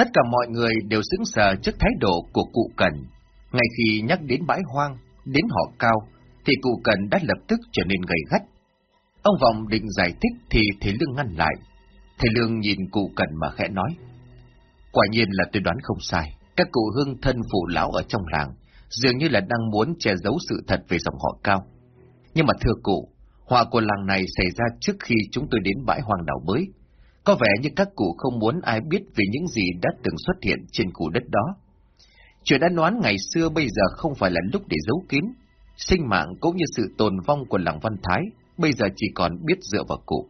Tất cả mọi người đều sững sờ trước thái độ của cụ Cần. Ngay khi nhắc đến bãi hoang, đến họ cao, thì cụ Cần đã lập tức trở nên gầy gắt. Ông Vọng định giải thích thì Thế Lương ngăn lại. Thế Lương nhìn cụ Cần mà khẽ nói. Quả nhiên là tôi đoán không sai. Các cụ hương thân phụ lão ở trong làng dường như là đang muốn che giấu sự thật về dòng họ cao. Nhưng mà thưa cụ, họa của làng này xảy ra trước khi chúng tôi đến bãi hoang đảo mới có vẻ như các cụ không muốn ai biết về những gì đã từng xuất hiện trên khu đất đó. Chuyện đã đoán ngày xưa bây giờ không phải là lúc để giấu kín. Sinh mạng cũng như sự tồn vong của làng Văn Thái bây giờ chỉ còn biết dựa vào cụ.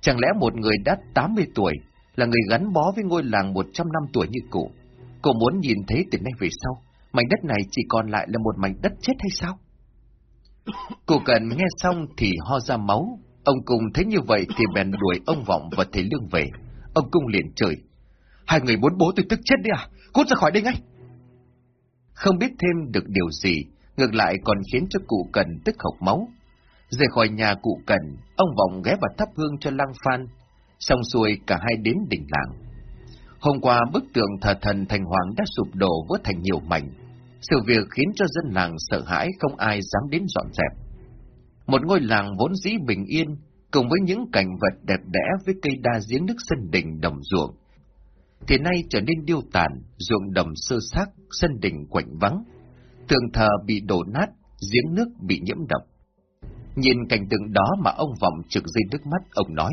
Chẳng lẽ một người đã 80 tuổi là người gắn bó với ngôi làng 100 năm tuổi như cụ? Cô muốn nhìn thấy từ nay về sau, mảnh đất này chỉ còn lại là một mảnh đất chết hay sao? Cụ cần nghe xong thì ho ra máu. Ông Cung thấy như vậy thì bèn đuổi ông Vọng và thầy Lương về. Ông Cung liền chửi Hai người muốn bố tôi tức chết đi à? Cút ra khỏi đây ngay! Không biết thêm được điều gì, ngược lại còn khiến cho cụ cần tức học máu. Rời khỏi nhà cụ cần, ông Vọng ghé vào thắp hương cho lang phan. Xong xuôi cả hai đến đỉnh làng. Hôm qua bức tượng thờ thần thành hoàng đã sụp đổ vỡ thành nhiều mảnh. Sự việc khiến cho dân làng sợ hãi không ai dám đến dọn dẹp. Một ngôi làng vốn dĩ bình yên, cùng với những cảnh vật đẹp đẽ với cây đa giếng nước sân đình đồng ruộng, thì nay trở nên điêu tàn, ruộng đồng sơ xác, sân đình quạnh vắng. tường thờ bị đổ nát, giếng nước bị nhiễm độc. Nhìn cảnh tượng đó mà ông Vọng trực dây nước mắt, ông nói,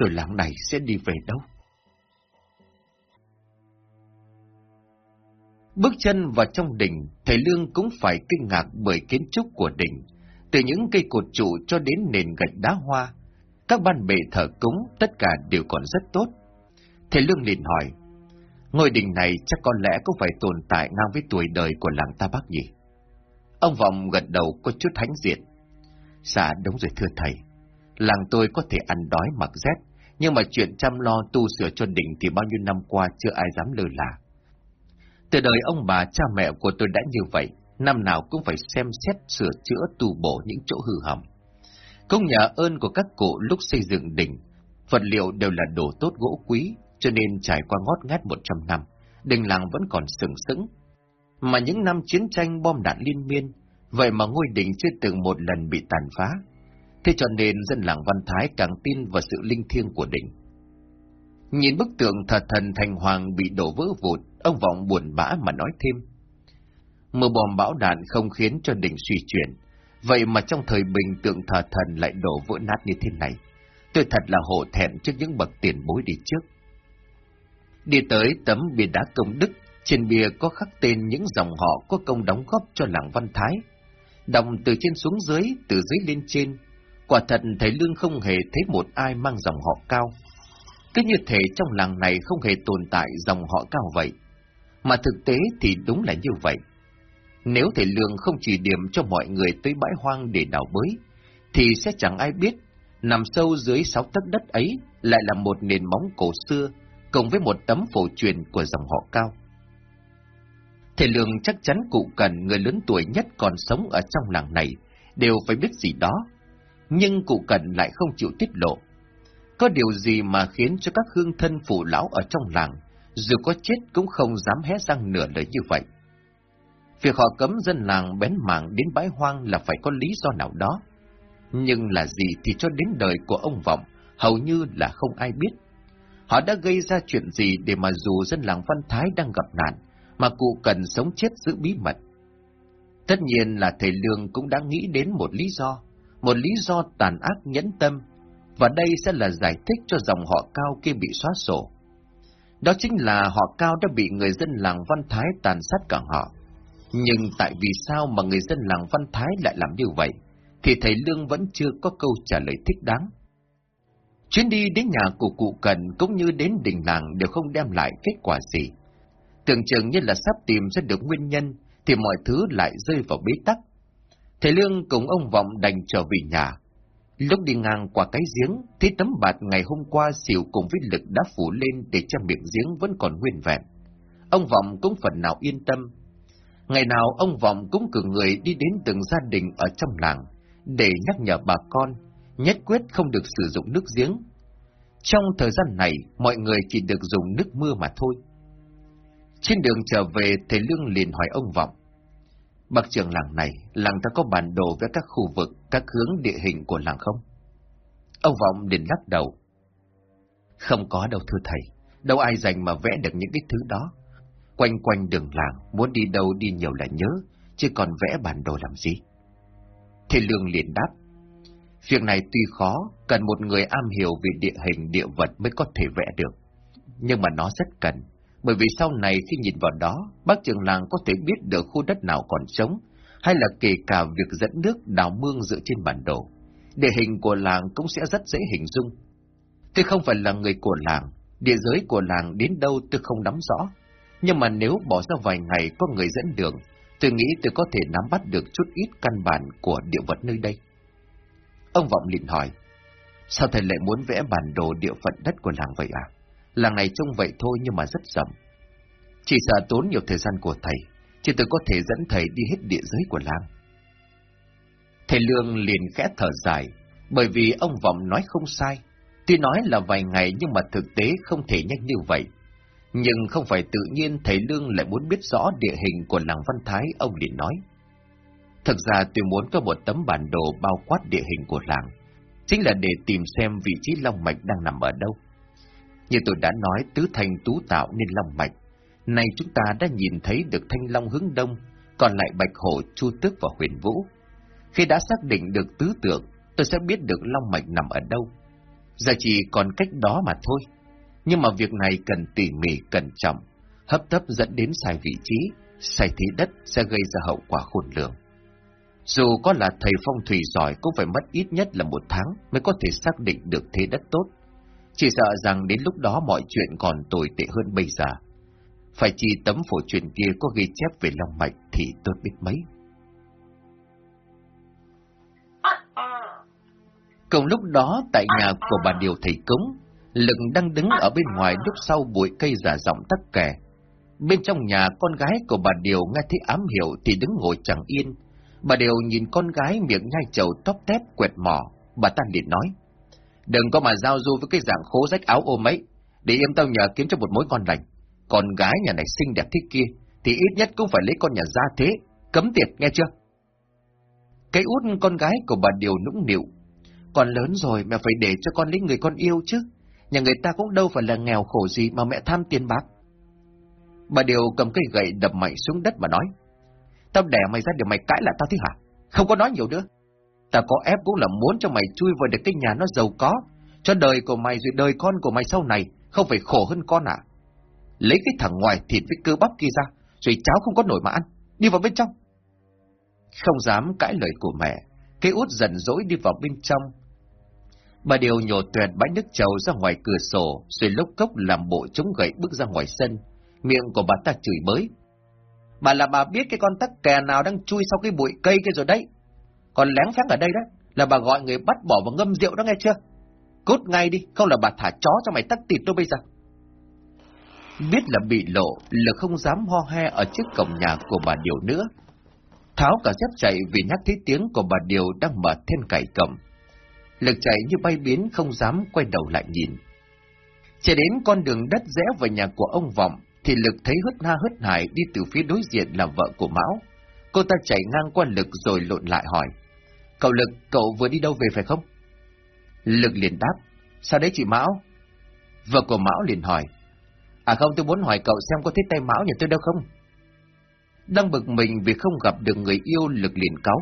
rồi làng này sẽ đi về đâu? Bước chân vào trong đình, thầy Lương cũng phải kinh ngạc bởi kiến trúc của đình, từ những cây cột trụ cho đến nền gạch đá hoa. Các ban bệ thờ cúng tất cả đều còn rất tốt. Thầy Lương liền hỏi, ngôi đình này chắc có lẽ cũng phải tồn tại ngang với tuổi đời của làng ta Bắc nhỉ? Ông Vọng gật đầu có chút hãnh diện. Dạ đúng rồi thưa thầy, làng tôi có thể ăn đói mặc rét, nhưng mà chuyện chăm lo tu sửa cho đình thì bao nhiêu năm qua chưa ai dám lơ là. Từ đời ông bà cha mẹ của tôi đã như vậy, năm nào cũng phải xem xét sửa chữa tu bổ những chỗ hư hỏng. Công nhờ ơn của các cụ lúc xây dựng đỉnh, vật liệu đều là đồ tốt gỗ quý, cho nên trải qua ngót ngát 100 năm, đình làng vẫn còn sừng sững. Mà những năm chiến tranh bom đạn liên miên, vậy mà ngôi đình chưa từng một lần bị tàn phá. Thế cho nên dân làng Văn Thái càng tin vào sự linh thiêng của đỉnh. Nhìn bức tượng thờ thần thành hoàng bị đổ vỡ vụn, ông Vọng buồn bã mà nói thêm. Mưa bom bão đạn không khiến cho đỉnh suy chuyển, vậy mà trong thời bình tượng thờ thần lại đổ vỡ nát như thế này. Tôi thật là hổ thẹn trước những bậc tiền bối đi trước. Đi tới tấm bia đá công đức, trên bia có khắc tên những dòng họ có công đóng góp cho làng Văn Thái. đồng từ trên xuống dưới, từ dưới lên trên. Quả thật thầy Lương không hề thấy một ai mang dòng họ cao. Cứ như thể trong làng này không hề tồn tại dòng họ cao vậy. Mà thực tế thì đúng là như vậy. Nếu thầy Lương không chỉ điểm cho mọi người tới bãi hoang để đào bới, thì sẽ chẳng ai biết, nằm sâu dưới sáu tấc đất ấy lại là một nền móng cổ xưa, cùng với một tấm phổ truyền của dòng họ cao. Thầy Lương chắc chắn cụ cần người lớn tuổi nhất còn sống ở trong làng này, đều phải biết gì đó, nhưng cụ cần lại không chịu tiết lộ. Có điều gì mà khiến cho các hương thân phụ lão ở trong làng, dù có chết cũng không dám hé răng nửa lời như vậy. Việc họ cấm dân làng bén mảng đến bãi hoang là phải có lý do nào đó. Nhưng là gì thì cho đến đời của ông Vọng, hầu như là không ai biết. Họ đã gây ra chuyện gì để mà dù dân làng Văn Thái đang gặp nạn, mà cụ cần sống chết giữ bí mật. Tất nhiên là thầy Lương cũng đã nghĩ đến một lý do, một lý do tàn ác nhẫn tâm, và đây sẽ là giải thích cho dòng họ cao kia bị xóa sổ. Đó chính là họ cao đã bị người dân làng Văn Thái tàn sát cả họ. Nhưng tại vì sao mà người dân làng Văn Thái lại làm như vậy, thì thầy Lương vẫn chưa có câu trả lời thích đáng. Chuyến đi đến nhà của cụ Cần cũng như đến đình làng đều không đem lại kết quả gì. Tưởng chừng như là sắp tìm ra được nguyên nhân, thì mọi thứ lại rơi vào bế tắc. Thầy Lương cùng ông Vọng đành trở về nhà. Lúc đi ngang qua cái giếng, thấy tấm bạt ngày hôm qua xỉu cùng với lực đã phủ lên để cho miệng giếng vẫn còn nguyên vẹn. Ông Vọng cũng phần nào yên tâm. Ngày nào ông Vọng cũng cử người đi đến từng gia đình ở trong làng, để nhắc nhở bà con, nhất quyết không được sử dụng nước giếng. Trong thời gian này, mọi người chỉ được dùng nước mưa mà thôi. Trên đường trở về, thầy Lương liền hỏi ông Vọng. Bác trưởng làng này, làng ta có bản đồ với các khu vực, các hướng địa hình của làng không? Ông Vọng liền lắc đầu. Không có đâu thưa thầy, đâu ai dành mà vẽ được những cái thứ đó. Quanh quanh đường làng, muốn đi đâu đi nhiều là nhớ, chứ còn vẽ bản đồ làm gì? Thế Lương liền đáp. Việc này tuy khó, cần một người am hiểu về địa hình địa vật mới có thể vẽ được. Nhưng mà nó rất cần, bởi vì sau này khi nhìn vào đó, bác trưởng làng có thể biết được khu đất nào còn sống hay là kể cả việc dẫn nước đào mương dựa trên bản đồ. Địa hình của làng cũng sẽ rất dễ hình dung. Tôi không phải là người của làng, địa giới của làng đến đâu tôi không nắm rõ. Nhưng mà nếu bỏ ra vài ngày có người dẫn đường, tôi nghĩ tôi có thể nắm bắt được chút ít căn bản của địa vật nơi đây. Ông Vọng liền hỏi, sao thầy lại muốn vẽ bản đồ địa phận đất của làng vậy à? Làng này trông vậy thôi nhưng mà rất rộng. Chỉ sợ tốn nhiều thời gian của thầy, chỉ tôi có thể dẫn thầy đi hết địa giới của làng. Thầy Lương liền khẽ thở dài, bởi vì ông Vọng nói không sai. Tuy nói là vài ngày nhưng mà thực tế không thể nhanh như vậy. Nhưng không phải tự nhiên thầy Lương lại muốn biết rõ địa hình của làng Văn Thái, ông liền nói. Thực ra tôi muốn có một tấm bản đồ bao quát địa hình của làng, chính là để tìm xem vị trí Long Mạch đang nằm ở đâu. Như tôi đã nói, tứ thành tú tạo nên Long Mạch. Này chúng ta đã nhìn thấy được Thanh Long hướng đông, còn lại Bạch Hổ, Chu Tước và Huyền Vũ. Khi đã xác định được tứ tượng, tôi sẽ biết được Long Mạch nằm ở đâu. Giờ chỉ còn cách đó mà thôi. Nhưng mà việc này cần tỉ mỉ, cẩn trọng, hấp tấp dẫn đến sai vị trí, sai thế đất sẽ gây ra hậu quả khôn lường. Dù có là thầy phong thủy giỏi cũng phải mất ít nhất là một tháng mới có thể xác định được thế đất tốt. Chỉ sợ rằng đến lúc đó mọi chuyện còn tồi tệ hơn bây giờ. Phải chi tấm phổ truyền kia có ghi chép về Long Mạch thì tốt biết mấy. Cùng lúc đó, tại nhà của bà Điều Thầy cúng. Lực đang đứng ở bên ngoài lúc sau bụi cây giả giọng tắc kè. Bên trong nhà, con gái của bà Điều nghe thấy ám hiệu thì đứng ngồi chẳng yên. Bà Điều nhìn con gái miệng nhai trầu tóc tép quẹt mỏ, bà ta liền nói. Đừng có mà giao du với cái dạng khố rách áo ôm ấy, để em tao nhờ kiếm cho một mối con lành. Con gái nhà này xinh đẹp thế kia, thì ít nhất cũng phải lấy con nhà ra thế, cấm tiệt nghe chưa? Cái út con gái của bà Điều nũng nịu, con lớn rồi mà phải để cho con lấy người con yêu chứ. Nhà người ta cũng đâu phải là nghèo khổ gì mà mẹ tham tiền bạc. Bà Điều cầm cây gậy đập mạnh xuống đất mà nói. Tao đẻ mày ra để mày cãi là tao thế hả? Không có nói nhiều nữa. Tao có ép cũng là muốn cho mày chui vào được cái nhà nó giàu có. Cho đời của mày rồi đời con của mày sau này không phải khổ hơn con à. Lấy cái thằng ngoài thịt với cơ bắp kia ra, rồi cháu không có nổi mà ăn. Đi vào bên trong. Không dám cãi lời của mẹ, cái út giận dỗi đi vào bên trong. Bà Điều nhổ tuyệt bãi nước trầu ra ngoài cửa sổ, rồi lốc cốc làm bộ chống gậy bước ra ngoài sân. Miệng của bà ta chửi bới. Bà là bà biết cái con tắc kè nào đang chui sau cái bụi cây kia rồi đấy. Còn lén phép ở đây đó, là bà gọi người bắt bỏ vào ngâm rượu đó nghe chưa? Cút ngay đi, không là bà thả chó cho mày tắc tịt tôi bây giờ. Biết là bị lộ, là không dám ho he ở trước cổng nhà của bà Điều nữa. Tháo cả dép chạy vì nhắc thấy tiếng của bà Điều đang mở then cải cổng. Lực chạy như bay biến không dám quay đầu lại nhìn. Chạy đến con đường đất rẽ vào nhà của ông Vọng, thì Lực thấy hứt na hứt hải đi từ phía đối diện là vợ của Mão. Cô ta chạy ngang qua Lực rồi lộn lại hỏi. Cậu Lực, cậu vừa đi đâu về phải không? Lực liền đáp. Sao đấy chị Mão? Vợ của Mão liền hỏi. À không, tôi muốn hỏi cậu xem có thấy tay Mão nhà tôi đâu không? Đang bực mình vì không gặp được người yêu Lực liền cáu.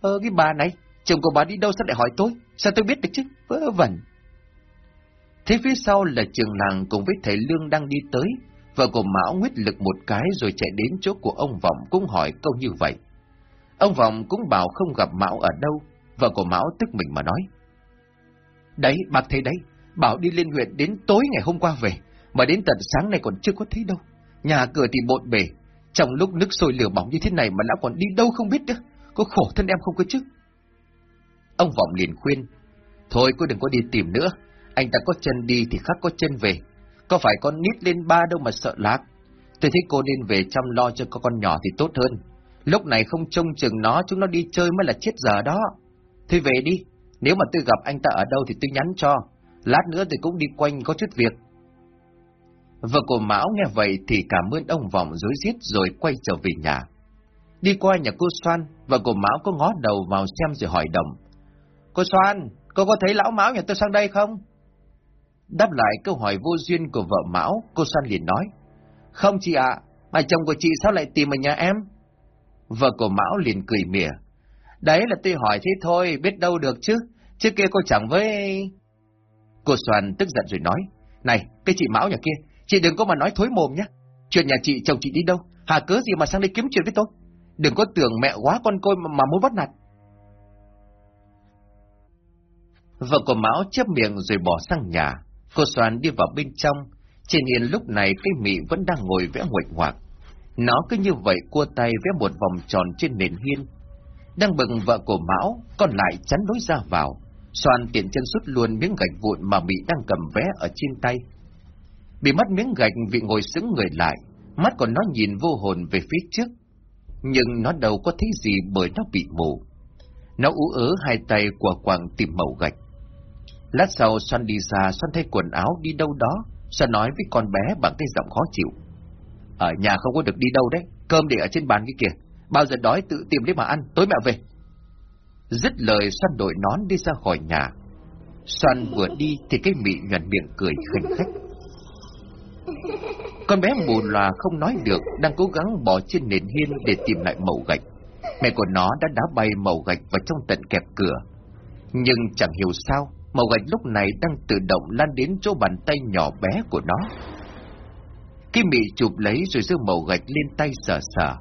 Ơ cái bà này, chồng của bà đi đâu sao lại hỏi tôi? Sao tôi biết được chứ? Vớ vẩn. Thế phía sau là trường làng cùng với thầy Lương đang đi tới, vợ của Mão nguyết lực một cái rồi chạy đến chỗ của ông Vọng cũng hỏi câu như vậy. Ông Vọng cũng bảo không gặp Mão ở đâu, vợ của Mão tức mình mà nói. Đấy, bác thấy đấy, bảo đi liên huyện đến tối ngày hôm qua về, mà đến tận sáng nay còn chưa có thấy đâu. Nhà cửa thì bộn bề, trong lúc nước sôi lửa bỏng như thế này mà lão còn đi đâu không biết nữa, có khổ thân em không có chứ. Ông Vọng liền khuyên, thôi cô đừng có đi tìm nữa, anh ta có chân đi thì khác có chân về, có phải con nít lên ba đâu mà sợ lạc. Tôi thấy cô nên về chăm lo cho con nhỏ thì tốt hơn. Lúc này không trông chừng nó, chúng nó đi chơi mới là chết giờ đó. Thôi về đi, nếu mà tôi gặp anh ta ở đâu thì tôi nhắn cho. lát nữa thì cũng đi quanh có chút việc. Vợ của Mão nghe vậy thì cảm ơn ông Vọng dối giết rồi quay trở về nhà. Đi qua nhà cô Soan, vợ của Mão có ngó đầu vào xem rồi hỏi đồng. Cô Soan, cô có thấy lão Mão nhà tôi sang đây không? Đáp lại câu hỏi vô duyên của vợ Mão, cô Soan liền nói. Không chị ạ, mà chồng của chị sao lại tìm ở nhà em? Vợ của Mão liền cười mỉa. Đấy là tôi hỏi thế thôi, biết đâu được chứ. Trước kia cô chẳng với... Cô Soan tức giận rồi nói. Này, cái chị Mão nhà kia, chị đừng có mà nói thối mồm nhé. Chuyện nhà chị, chồng chị đi đâu? Hà cớ gì mà sang đây kiếm chuyện với tôi? Đừng có tưởng mẹ quá con côi mà, mà muốn bắt nạt. Vợ của Mão chấp miệng rồi bỏ sang nhà. Cô Soan đi vào bên trong. Trên yên lúc này cây mị vẫn đang ngồi vẽ nguệch hoạc. Nó cứ như vậy cua tay vẽ một vòng tròn trên nền hiên. Đang bừng vợ của Mão, còn lại chắn đối ra vào. Soan tiện chân sút luôn miếng gạch vụn mà Mị đang cầm vẽ ở trên tay. Bị mất miếng gạch vì ngồi sững người lại, mắt của nó nhìn vô hồn về phía trước. Nhưng nó đâu có thấy gì bởi nó bị mù. Nó ú ớ hai tay của quàng tìm màu gạch. Lát sau Xoan đi xa Xoan thay quần áo đi đâu đó, Xoan nói với con bé bằng cái giọng khó chịu. Ở nhà không có được đi đâu đấy, cơm để ở trên bàn kia kìa. Bao giờ đói tự tìm lấy mà ăn, tối mẹ về. Dứt lời Xoan đội nón đi ra khỏi nhà. Xoan vừa đi thì cái mị nhuận miệng cười khinh khách. Con bé mù lòa không nói được, đang cố gắng bỏ trên nền hiên để tìm lại mẩu gạch. Mẹ của nó đã đá bay mẩu gạch vào trong tận kẹp cửa. Nhưng chẳng hiểu sao, màu gạch lúc này đang tự động lan đến chỗ bàn tay nhỏ bé của nó. Kim Mị chụp lấy rồi giơ màu gạch lên tay sờ sờ.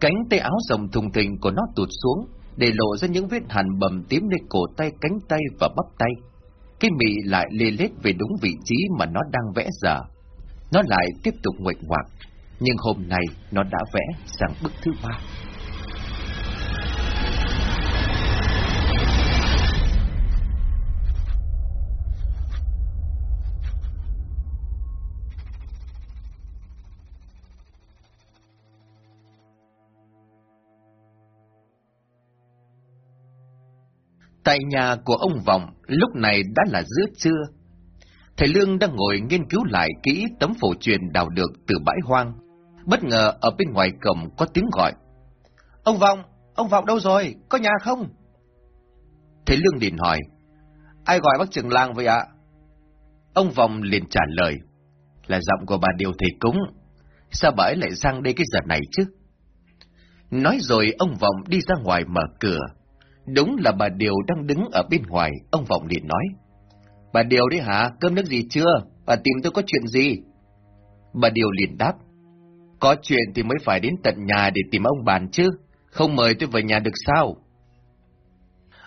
Cánh tay áo rồng thùng thình của nó tụt xuống, để lộ ra những vết hằn bầm tím lên cổ tay, cánh tay và bắp tay. Kim mị lại lê lết về đúng vị trí mà nó đang vẽ giờ. Nó lại tiếp tục nguệch ngoạc, nhưng hôm nay nó đã vẽ sang bức thứ ba. Tại nhà của ông Vọng, lúc này đã là giữa trưa. Thầy Lương đang ngồi nghiên cứu lại kỹ tấm phổ truyền đào được từ bãi hoang. Bất ngờ ở bên ngoài cổng có tiếng gọi. Ông Vọng, ông Vọng đâu rồi, có nhà không? Thầy Lương liền hỏi. Ai gọi bác trưởng làng vậy ạ? Ông Vọng liền trả lời. Là giọng của bà Điều thầy cúng. Sao bà ấy lại sang đây cái giờ này chứ? Nói rồi ông Vọng đi ra ngoài mở cửa. Đúng là bà Điều đang đứng ở bên ngoài, ông Vọng liền nói. Bà Điều đấy hả, cơm nước gì chưa? Bà tìm tôi có chuyện gì? Bà Điều liền đáp. Có chuyện thì mới phải đến tận nhà để tìm ông bàn chứ, không mời tôi về nhà được sao?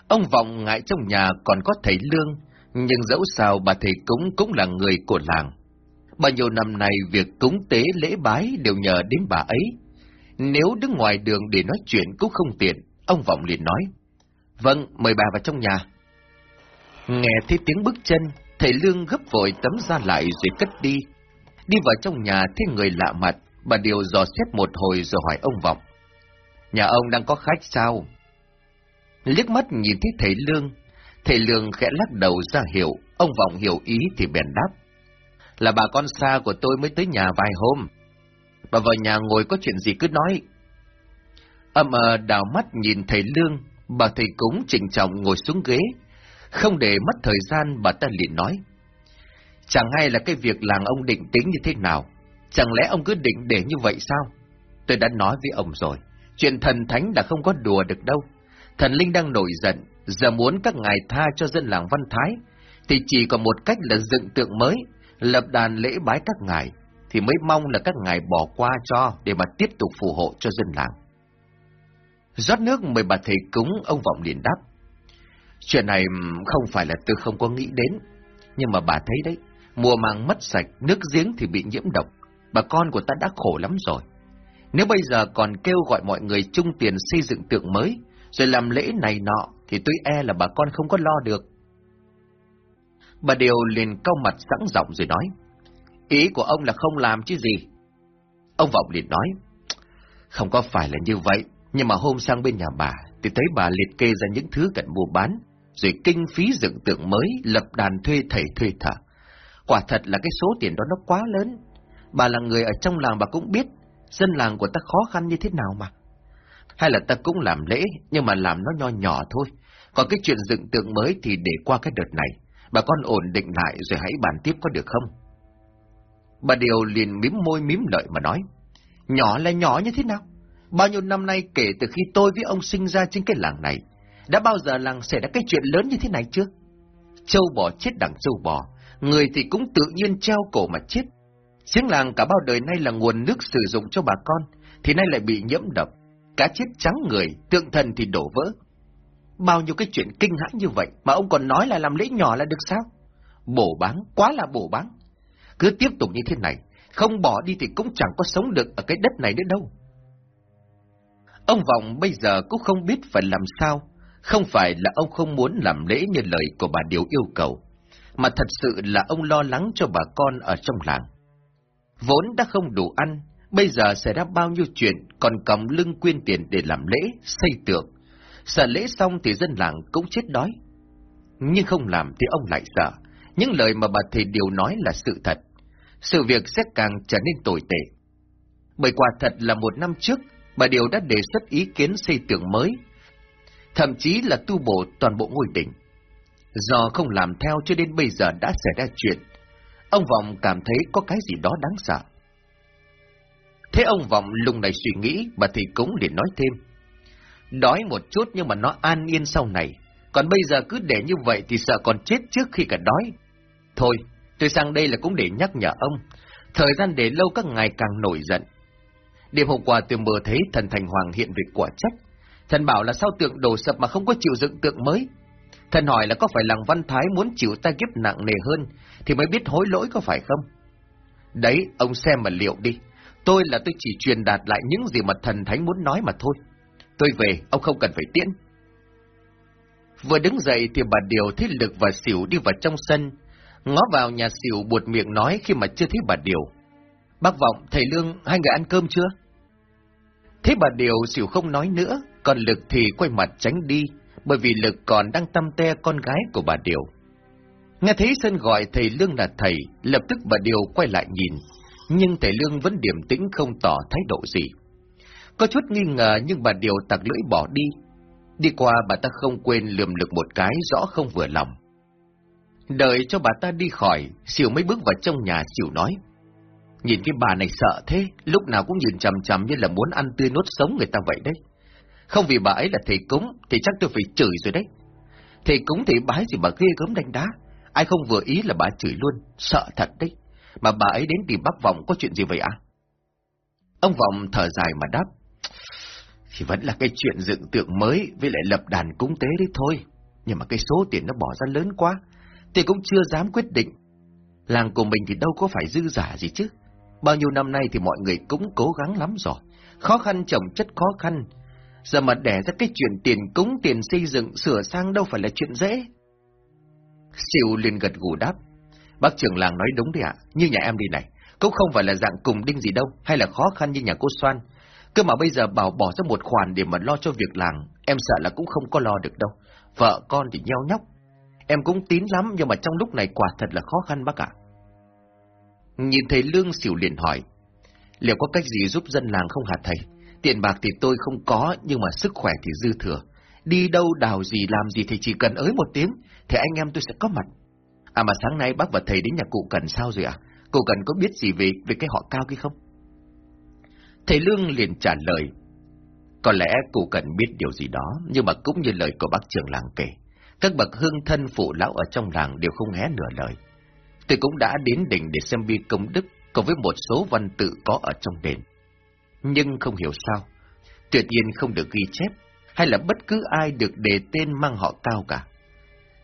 Ông Vọng ngại trong nhà còn có thầy Lương, nhưng dẫu sao bà thầy cúng cũng là người của làng. Bao nhiêu năm nay việc cúng tế lễ bái đều nhờ đến bà ấy. Nếu đứng ngoài đường để nói chuyện cũng không tiện, ông Vọng liền nói. Vâng, mời bà vào trong nhà. Nghe thấy tiếng bước chân, thầy Lương gấp vội tấm ra lại rồi cất đi. Đi vào trong nhà thấy người lạ mặt, bà Điều dò xét một hồi rồi hỏi ông Vọng. Nhà ông đang có khách sao? Liếc mắt nhìn thấy thầy Lương, thầy Lương khẽ lắc đầu ra hiệu, ông Vọng hiểu ý thì bèn đáp. Là bà con xa của tôi mới tới nhà vài hôm. Bà vào nhà ngồi có chuyện gì cứ nói. Âm ờ đào mắt nhìn thầy Lương, Bà thầy cúng trịnh trọng ngồi xuống ghế, không để mất thời gian bà ta liền nói. Chẳng hay là cái việc làng ông định tính như thế nào, chẳng lẽ ông cứ định để như vậy sao? Tôi đã nói với ông rồi, chuyện thần thánh đã không có đùa được đâu. Thần linh đang nổi giận, giờ muốn các ngài tha cho dân làng Văn Thái, thì chỉ có một cách là dựng tượng mới, lập đàn lễ bái các ngài, thì mới mong là các ngài bỏ qua cho để mà tiếp tục phù hộ cho dân làng. Rót nước mời bà thầy cúng, ông Vọng liền đáp. Chuyện này không phải là tôi không có nghĩ đến, nhưng mà bà thấy đấy, mùa màng mất sạch, nước giếng thì bị nhiễm độc, bà con của ta đã khổ lắm rồi. Nếu bây giờ còn kêu gọi mọi người chung tiền xây dựng tượng mới, rồi làm lễ này nọ, thì tôi e là bà con không có lo được. Bà Điều liền cau mặt sẵn giọng rồi nói, ý của ông là không làm chứ gì. Ông Vọng liền nói, không có phải là như vậy, nhưng mà hôm sang bên nhà bà, thì thấy bà liệt kê ra những thứ cần mua bán, rồi kinh phí dựng tượng mới, lập đàn thuê thầy thuê thợ. Quả thật là cái số tiền đó nó quá lớn. Bà là người ở trong làng bà cũng biết, dân làng của ta khó khăn như thế nào mà. Hay là ta cũng làm lễ, nhưng mà làm nó nho nhỏ thôi. Còn cái chuyện dựng tượng mới thì để qua cái đợt này. Bà con ổn định lại rồi hãy bàn tiếp có được không? Bà Điều liền mím môi mím lợi mà nói. Nhỏ là nhỏ như thế nào? Bao nhiêu năm nay kể từ khi tôi với ông sinh ra trên cái làng này, đã bao giờ làng xảy ra cái chuyện lớn như thế này chưa? Châu bò chết đằng châu bò, người thì cũng tự nhiên treo cổ mà chết. Giếng làng cả bao đời nay là nguồn nước sử dụng cho bà con, thì nay lại bị nhiễm độc. Cá chết trắng người, tượng thần thì đổ vỡ. Bao nhiêu cái chuyện kinh hãi như vậy mà ông còn nói là làm lễ nhỏ là được sao? Bổ báng, quá là bổ báng. Cứ tiếp tục như thế này, không bỏ đi thì cũng chẳng có sống được ở cái đất này nữa đâu. Ông Vọng bây giờ cũng không biết phải làm sao, không phải là ông không muốn làm lễ như lời của bà Điều yêu cầu, mà thật sự là ông lo lắng cho bà con ở trong làng. Vốn đã không đủ ăn, bây giờ xảy ra bao nhiêu chuyện còn cầm lưng quyên tiền để làm lễ, xây tượng. Sợ lễ xong thì dân làng cũng chết đói. Nhưng không làm thì ông lại sợ, những lời mà bà thầy Điều nói là sự thật. Sự việc sẽ càng trở nên tồi tệ. Bởi quả thật là một năm trước, bà Điều đã đề xuất ý kiến xây tường mới, thậm chí là tu bổ toàn bộ ngôi đỉnh. Do không làm theo cho đến bây giờ đã xảy ra chuyện, ông Vọng cảm thấy có cái gì đó đáng sợ. Thế ông Vọng lùng này suy nghĩ, bà thì cũng liền nói thêm. Đói một chút nhưng mà nó an yên sau này, còn bây giờ cứ để như vậy thì sợ còn chết trước khi cả đói. Thôi, tôi sang đây là cũng để nhắc nhở ông, thời gian để lâu các ngài càng nổi giận, Đêm hôm qua tôi mơ thấy thần Thành Hoàng hiện về quả trách. Thần bảo là sao tượng đổ sập mà không có chịu dựng tượng mới. Thần hỏi là có phải làng Văn Thái muốn chịu tai kiếp nặng nề hơn, thì mới biết hối lỗi có phải không? Đấy, ông xem mà liệu đi. Tôi là tôi chỉ truyền đạt lại những gì mà thần thánh muốn nói mà thôi. Tôi về, ông không cần phải tiễn. Vừa đứng dậy thì bà Điều thấy Lực và Xỉu đi vào trong sân, ngó vào nhà Xỉu buột miệng nói khi mà chưa thấy bà Điều. Bác Vọng, thầy Lương, hai người ăn cơm chưa? Thế bà Điều xỉu không nói nữa, còn Lực thì quay mặt tránh đi, bởi vì Lực còn đang tâm te con gái của bà Điều. Nghe thấy Sơn gọi thầy Lương là thầy, lập tức bà Điều quay lại nhìn, nhưng thầy Lương vẫn điềm tĩnh không tỏ thái độ gì. Có chút nghi ngờ nhưng bà Điều tặc lưỡi bỏ đi. Đi qua bà ta không quên lườm Lực một cái rõ không vừa lòng. Đợi cho bà ta đi khỏi, Xỉu mới bước vào trong nhà Xỉu nói. Nhìn cái bà này sợ thế, lúc nào cũng nhìn chằm chằm như là muốn ăn tươi nuốt sống người ta vậy đấy. Không vì bà ấy là thầy cúng, thì chắc tôi phải chửi rồi đấy. Thầy cúng thì bái gì mà ghê gớm đánh đá. Ai không vừa ý là bà chửi luôn, sợ thật đấy. Mà bà ấy đến tìm bác Vọng có chuyện gì vậy ạ? Ông Vọng thở dài mà đáp. Thì vẫn là cái chuyện dựng tượng mới với lại lập đàn cúng tế đấy thôi. Nhưng mà cái số tiền nó bỏ ra lớn quá, thì cũng chưa dám quyết định. Làng của mình thì đâu có phải dư giả gì chứ. Bao nhiêu năm nay thì mọi người cũng cố gắng lắm rồi. Khó khăn chồng chất khó khăn. Giờ mà đẻ ra cái chuyện tiền cúng, tiền xây dựng, sửa sang đâu phải là chuyện dễ. Siêu liền gật gù đáp. Bác trưởng làng nói đúng đấy ạ, như nhà em đi này. Cũng không phải là dạng cùng đinh gì đâu, hay là khó khăn như nhà cô Soan. Cơ mà bây giờ bảo bỏ ra một khoản để mà lo cho việc làng, em sợ là cũng không có lo được đâu. Vợ con thì nheo nhóc. Em cũng tín lắm, nhưng mà trong lúc này quả thật là khó khăn bác ạ. Nhìn thấy Lương xỉu liền hỏi, liệu có cách gì giúp dân làng không hả thầy? Tiền bạc thì tôi không có, nhưng mà sức khỏe thì dư thừa. Đi đâu đào gì làm gì thì chỉ cần ới một tiếng, thì anh em tôi sẽ có mặt. À mà sáng nay bác và thầy đến nhà cụ Cần sao rồi à? Cụ Cần có biết gì về về cái họ cao kia không? Thầy Lương liền trả lời, có lẽ cụ Cần biết điều gì đó, nhưng mà cũng như lời của bác trưởng làng kể. Các bậc hương thân phụ lão ở trong làng đều không hé nửa lời. Tôi cũng đã đến đỉnh để xem bi công đức cùng với một số văn tự có ở trong đền. Nhưng không hiểu sao, tuyệt nhiên không được ghi chép, hay là bất cứ ai được đề tên mang họ cao cả.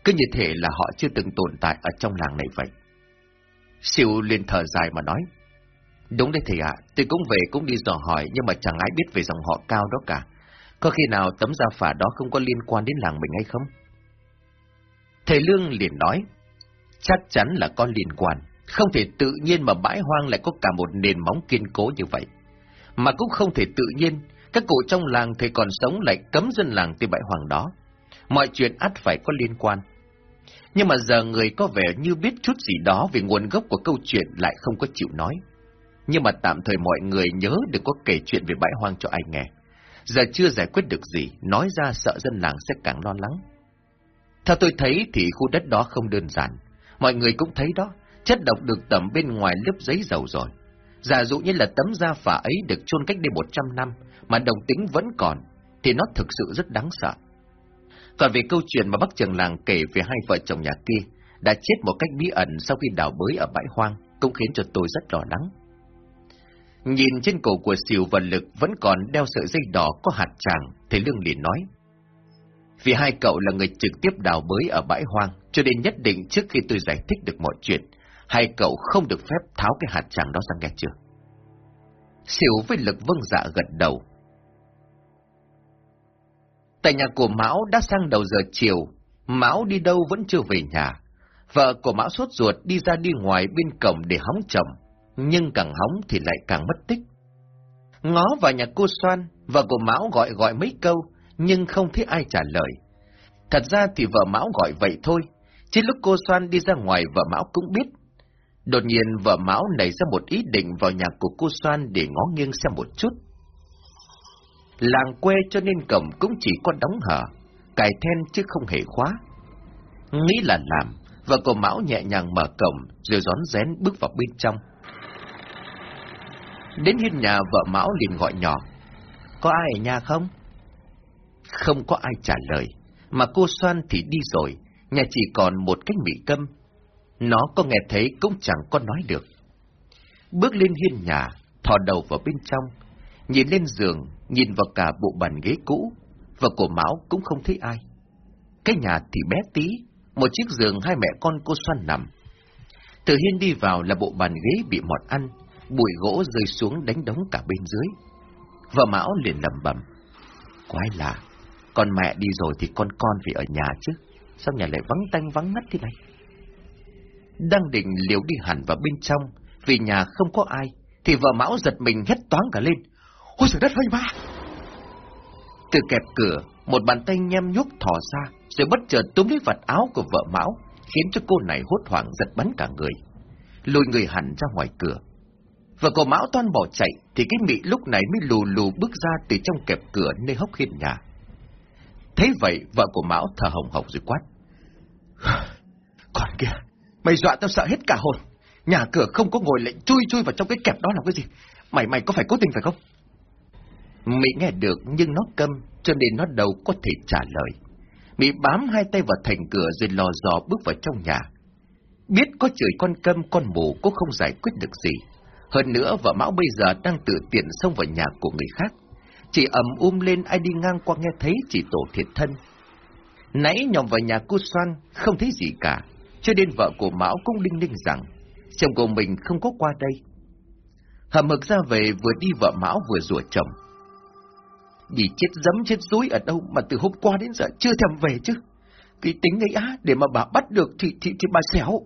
Cứ như thể là họ chưa từng tồn tại ở trong làng này vậy. Siêu liền thở dài mà nói, Đúng đấy thầy ạ, tôi cũng về cũng đi dò hỏi nhưng mà chẳng ai biết về dòng họ cao đó cả. Có khi nào tấm gia phả đó không có liên quan đến làng mình hay không? Thầy Lương liền nói, chắc chắn là có liên quan. Không thể tự nhiên mà bãi hoang lại có cả một nền móng kiên cố như vậy. Mà cũng không thể tự nhiên, các cụ trong làng thì còn sống lại cấm dân làng từ bãi hoang đó. Mọi chuyện ắt phải có liên quan. Nhưng mà giờ người có vẻ như biết chút gì đó về nguồn gốc của câu chuyện lại không có chịu nói. Nhưng mà tạm thời mọi người nhớ đừng có kể chuyện về bãi hoang cho ai nghe. Giờ chưa giải quyết được gì, nói ra sợ dân làng sẽ càng lo lắng. Theo tôi thấy thì khu đất đó không đơn giản. Mọi người cũng thấy đó, chất độc được tẩm bên ngoài lớp giấy dầu rồi. Giả dụ như là tấm da phả ấy được chôn cách đây 100 năm, mà đồng tính vẫn còn, thì nó thực sự rất đáng sợ. Còn về câu chuyện mà bác trường làng kể về hai vợ chồng nhà kia, đã chết một cách bí ẩn sau khi đào bới ở bãi hoang, cũng khiến cho tôi rất lo lắng. Nhìn trên cổ của Sìu và Lực vẫn còn đeo sợi dây đỏ có hạt tràng, thầy Lương liền nói. Vì hai cậu là người trực tiếp đào bới ở bãi hoang, cho nên nhất định trước khi tôi giải thích được mọi chuyện, hai cậu không được phép tháo cái hạt tràng đó sang nghe chưa? Xỉu với Lực vâng dạ gật đầu. Tại nhà của Mão đã sang đầu giờ chiều, Mão đi đâu vẫn chưa về nhà. Vợ của Mão sốt ruột đi ra đi ngoài bên cổng để hóng chồng nhưng càng hóng thì lại càng mất tích. Ngó vào nhà cô Soan, vợ của Mão gọi gọi mấy câu, nhưng không thấy ai trả lời. Thật ra thì vợ Mão gọi vậy thôi, chứ lúc cô Soan đi ra ngoài vợ Mão cũng biết. Đột nhiên vợ Mão nảy ra một ý định vào nhà của cô Soan để ngó nghiêng xem một chút. Làng quê cho nên cổng cũng chỉ có đóng hở, cài then chứ không hề khóa. Nghĩ là làm, vợ cô Mão nhẹ nhàng mở cổng rồi rón rén bước vào bên trong. Đến hiên nhà vợ Mão liền gọi nhỏ. Có ai ở nhà không? Không có ai trả lời, mà cô Soan thì đi rồi, nhà chỉ còn một cách mị câm. Nó có nghe thấy cũng chẳng có nói được. Bước lên hiên nhà, thò đầu vào bên trong, nhìn lên giường, nhìn vào cả bộ bàn ghế cũ, và cổ Mão cũng không thấy ai. Cái nhà thì bé tí, một chiếc giường hai mẹ con cô Soan nằm. Từ hiên đi vào là bộ bàn ghế bị mọt ăn, bụi gỗ rơi xuống đánh đống cả bên dưới. Vợ Mão liền lầm bầm. Quái lạ, con mẹ đi rồi thì con con phải ở nhà chứ, sao nhà lại vắng tanh vắng ngắt thế này? Đang định liều đi hẳn vào bên trong, vì nhà không có ai, thì vợ Mão giật mình hét toáng cả lên. Ôi trời đất ơi ma! Từ kẹp cửa, một bàn tay nhem nhúc thò ra, rồi bất chợt túm lấy vạt áo của vợ Mão, khiến cho cô này hốt hoảng giật bắn cả người. Lùi người hẳn ra ngoài cửa. vợ cô Mão toan bỏ chạy, thì cái mị lúc này mới lù lù bước ra từ trong kẹp cửa nơi hốc hiên nhà. Thấy vậy, vợ của Mão thở hồng hộc rồi quát. Còn kìa, mày dọa tao sợ hết cả hồn. Nhà cửa không có ngồi lệnh chui chui vào trong cái kẹp đó là cái gì. Mày mày có phải cố tình phải không? Mỹ nghe được nhưng nó câm, cho nên nó đâu có thể trả lời. Mỹ bám hai tay vào thành cửa rồi lò dò bước vào trong nhà. Biết có chửi con câm con mù cũng không giải quyết được gì. Hơn nữa vợ Mão bây giờ đang tự tiện xông vào nhà của người khác. Chỉ ầm um lên ai đi ngang qua nghe thấy chỉ tổ thiệt thân. Nãy nhòm vào nhà cô Soan không thấy gì cả, cho nên vợ của Mão cũng đinh ninh rằng chồng của mình không có qua đây. Hầm mực ra về vừa đi vợ Mão vừa rủa chồng. Đi chết dấm chết rúi ở đâu mà từ hôm qua đến giờ chưa thèm về chứ. Cái tính ấy á, để mà bà bắt được thì, thì, thì bà xéo.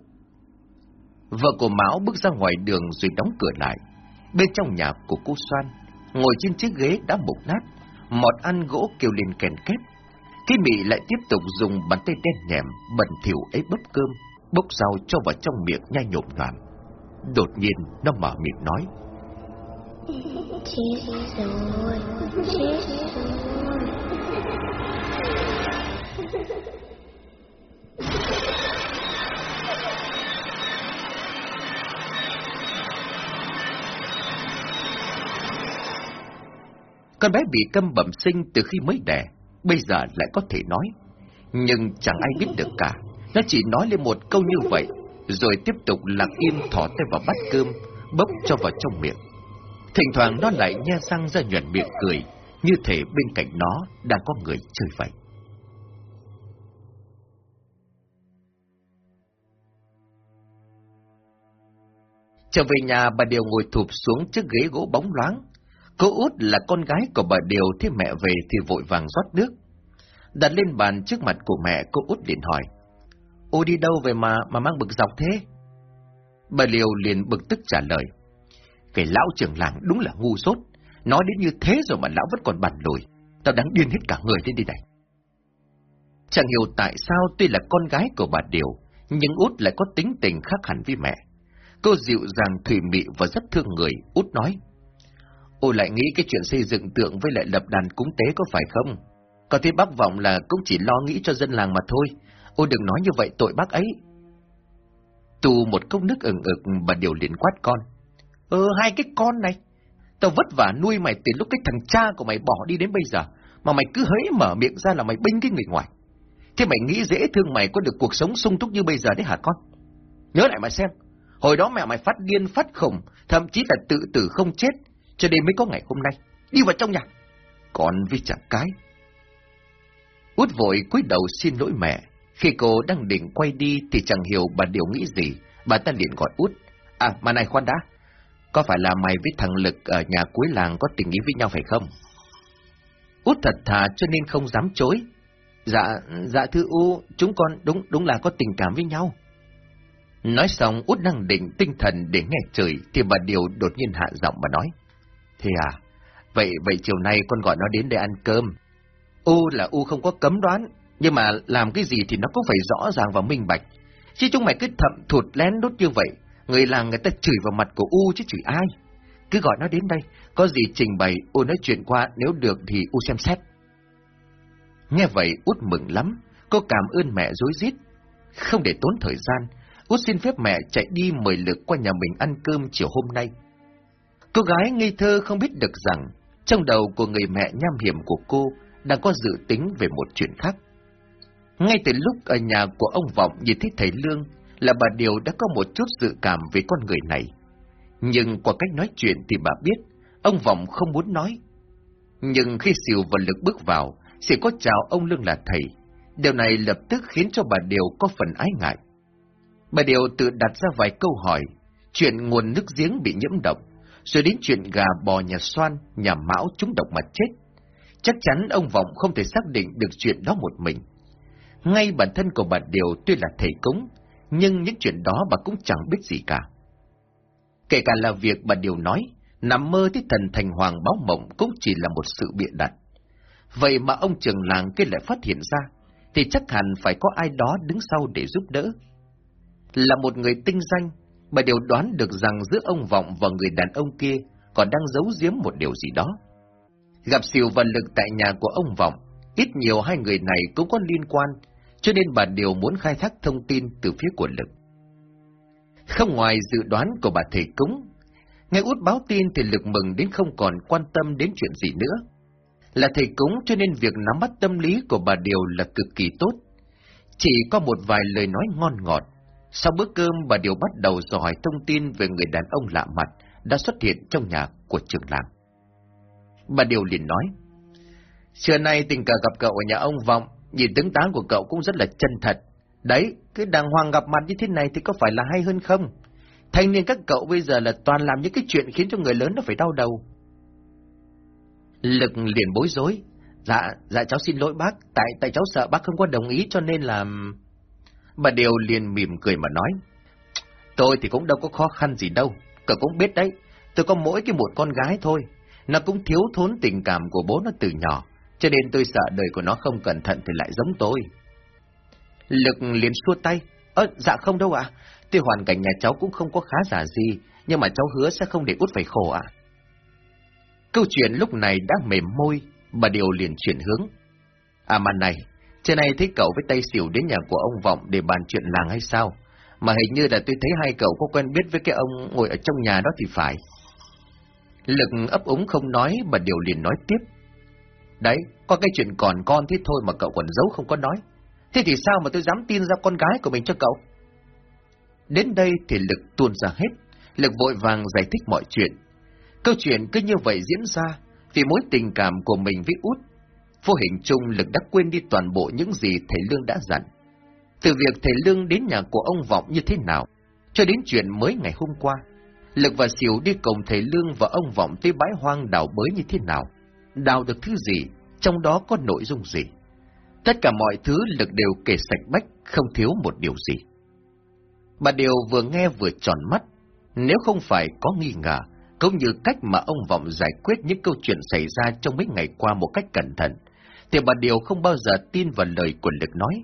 Vợ của Mão bước ra ngoài đường rồi đóng cửa lại. Bên trong nhà của cô Soan, ngồi trên chiếc ghế đã mục nát, mọt ăn gỗ kêu lên kèn két. Cái mị lại tiếp tục dùng bàn tay đen nhẹm, bẩn thỉu ấy bấp cơm, bốc rau cho vào trong miệng nhai nhộm nhoàm. Đột nhiên nó mở miệng nói. Chết rồi, chết rồi. Con bé bị câm bẩm sinh từ khi mới đẻ, bây giờ lại có thể nói. Nhưng chẳng ai biết được cả, nó chỉ nói lên một câu như vậy, rồi tiếp tục lặng im thỏ tay vào bát cơm, bốc cho vào trong miệng. Thỉnh thoảng nó lại nhe răng ra nhuận miệng cười, như thể bên cạnh nó đang có người chơi vậy. Trở về nhà, bà Điều ngồi thụp xuống chiếc ghế gỗ bóng loáng, Cô út là con gái của bà Điều thì mẹ về thì vội vàng rót nước. Đặt lên bàn trước mặt của mẹ, cô út liền hỏi. Ô đi đâu về mà mà mang bực dọc thế? Bà Liều liền bực tức trả lời. Cái lão trưởng làng đúng là ngu sốt. Nói đến như thế rồi mà lão vẫn còn bàn lùi. Tao đáng điên hết cả người lên đi này. Chẳng hiểu tại sao tuy là con gái của bà Điều, nhưng út lại có tính tình khác hẳn với mẹ. Cô dịu dàng thủy mị và rất thương người, út nói. Ô lại nghĩ cái chuyện xây dựng tượng với lại lập đàn cúng tế có phải không? Có thế bác vọng là cũng chỉ lo nghĩ cho dân làng mà thôi. Ô đừng nói như vậy tội bác ấy. Tù một cốc nước ừng ực bà Điều liền quát con. Ờ, hai cái con này. Tao vất vả nuôi mày từ lúc cái thằng cha của mày bỏ đi đến bây giờ, mà mày cứ hấy mở miệng ra là mày binh cái người ngoài. Thế mày nghĩ dễ thương mày có được cuộc sống sung túc như bây giờ đấy hả con? Nhớ lại mà xem, hồi đó mẹ mày phát điên phát khủng, thậm chí là tự tử không chết, cho nên mới có ngày hôm nay. Đi vào trong nhà. Còn vì chẳng cái. Út vội cúi đầu xin lỗi mẹ. Khi cô đang định quay đi thì chẳng hiểu bà điều nghĩ gì. Bà ta liền gọi út. À, mà này khoan đã. Có phải là mày với thằng Lực ở nhà cuối làng có tình ý với nhau phải không? Út thật thà cho nên không dám chối. Dạ, dạ thưa U, chúng con đúng đúng là có tình cảm với nhau. Nói xong, Út đang định tinh thần để nghe trời, thì bà Điều đột nhiên hạ giọng và nói. Thế à, vậy vậy chiều nay con gọi nó đến để ăn cơm. U là U không có cấm đoán, nhưng mà làm cái gì thì nó cũng phải rõ ràng và minh bạch. Chứ chúng mày cứ thậm thụt lén đốt như vậy, người làng người ta chửi vào mặt của U chứ chửi ai. Cứ gọi nó đến đây, có gì trình bày, U nói chuyện qua, nếu được thì U xem xét. Nghe vậy, Út mừng lắm, cô cảm ơn mẹ dối rít Không để tốn thời gian, Út xin phép mẹ chạy đi mời Lực qua nhà mình ăn cơm chiều hôm nay. Cô gái ngây thơ không biết được rằng, trong đầu của người mẹ nham hiểm của cô đang có dự tính về một chuyện khác. Ngay từ lúc ở nhà của ông Vọng nhìn thấy thầy Lương là bà Điều đã có một chút dự cảm về con người này. Nhưng qua cách nói chuyện thì bà biết, ông Vọng không muốn nói. Nhưng khi Siêu và Lực bước vào, sẽ có chào ông Lương là thầy. Điều này lập tức khiến cho bà Điều có phần ái ngại. Bà Điều tự đặt ra vài câu hỏi, chuyện nguồn nước giếng bị nhiễm độc, rồi đến chuyện gà bò nhà xoan, nhà mão trúng độc mà chết. Chắc chắn ông Vọng không thể xác định được chuyện đó một mình. Ngay bản thân của bà Điều tuy là thầy cúng, nhưng những chuyện đó bà cũng chẳng biết gì cả. Kể cả là việc bà Điều nói, nằm mơ thấy thần thành hoàng báo mộng cũng chỉ là một sự bịa đặt. Vậy mà ông trường làng kia lại phát hiện ra, thì chắc hẳn phải có ai đó đứng sau để giúp đỡ. Là một người tinh danh, bà đều đoán được rằng giữa ông Vọng và người đàn ông kia còn đang giấu giếm một điều gì đó. Gặp Siêu và Lực tại nhà của ông Vọng, ít nhiều hai người này cũng có liên quan, cho nên bà đều muốn khai thác thông tin từ phía của Lực. Không ngoài dự đoán của bà thầy cúng, nghe út báo tin thì Lực mừng đến không còn quan tâm đến chuyện gì nữa. Là thầy cúng cho nên việc nắm bắt tâm lý của bà Điều là cực kỳ tốt. Chỉ có một vài lời nói ngon ngọt. Sau bữa cơm bà Điều bắt đầu dò hỏi thông tin về người đàn ông lạ mặt đã xuất hiện trong nhà của trường làng. Bà Điều liền nói, Xưa nay tình cờ gặp cậu ở nhà ông Vọng, nhìn tướng tán của cậu cũng rất là chân thật. Đấy, cái đàng hoàng gặp mặt như thế này thì có phải là hay hơn không? Thanh niên các cậu bây giờ là toàn làm những cái chuyện khiến cho người lớn nó phải đau đầu. Lực liền bối rối. Dạ, dạ cháu xin lỗi bác, tại tại cháu sợ bác không có đồng ý cho nên là... Bà Điều liền mỉm cười mà nói. Tôi thì cũng đâu có khó khăn gì đâu, cậu cũng biết đấy, tôi có mỗi cái một con gái thôi. Nó cũng thiếu thốn tình cảm của bố nó từ nhỏ, cho nên tôi sợ đời của nó không cẩn thận thì lại giống tôi. Lực liền xua tay. Ơ, dạ không đâu ạ. Tuy hoàn cảnh nhà cháu cũng không có khá giả gì, nhưng mà cháu hứa sẽ không để út phải khổ ạ. Câu chuyện lúc này đã mềm môi, bà Điều liền chuyển hướng. À mà này, trên này thấy cậu với tay xỉu đến nhà của ông Vọng để bàn chuyện làng hay sao? Mà hình như là tôi thấy hai cậu có quen biết với cái ông ngồi ở trong nhà đó thì phải. Lực ấp úng không nói, bà Điều liền nói tiếp. Đấy, có cái chuyện còn con thế thôi mà cậu còn giấu không có nói. Thế thì sao mà tôi dám tin ra con gái của mình cho cậu? Đến đây thì Lực tuôn ra hết, Lực vội vàng giải thích mọi chuyện. Câu chuyện cứ như vậy diễn ra, vì mối tình cảm của mình với út. Vô hình chung Lực đã quên đi toàn bộ những gì thầy Lương đã dặn. Từ việc thầy Lương đến nhà của ông Vọng như thế nào, cho đến chuyện mới ngày hôm qua. Lực và Xỉu đi cùng thầy Lương và ông Vọng tới bãi hoang đào bới như thế nào, đào được thứ gì, trong đó có nội dung gì. Tất cả mọi thứ Lực đều kể sạch bách, không thiếu một điều gì. Bà Điều vừa nghe vừa tròn mắt, nếu không phải có nghi ngờ, cũng như cách mà ông Vọng giải quyết những câu chuyện xảy ra trong mấy ngày qua một cách cẩn thận, thì bà Điều không bao giờ tin vào lời của Lực nói.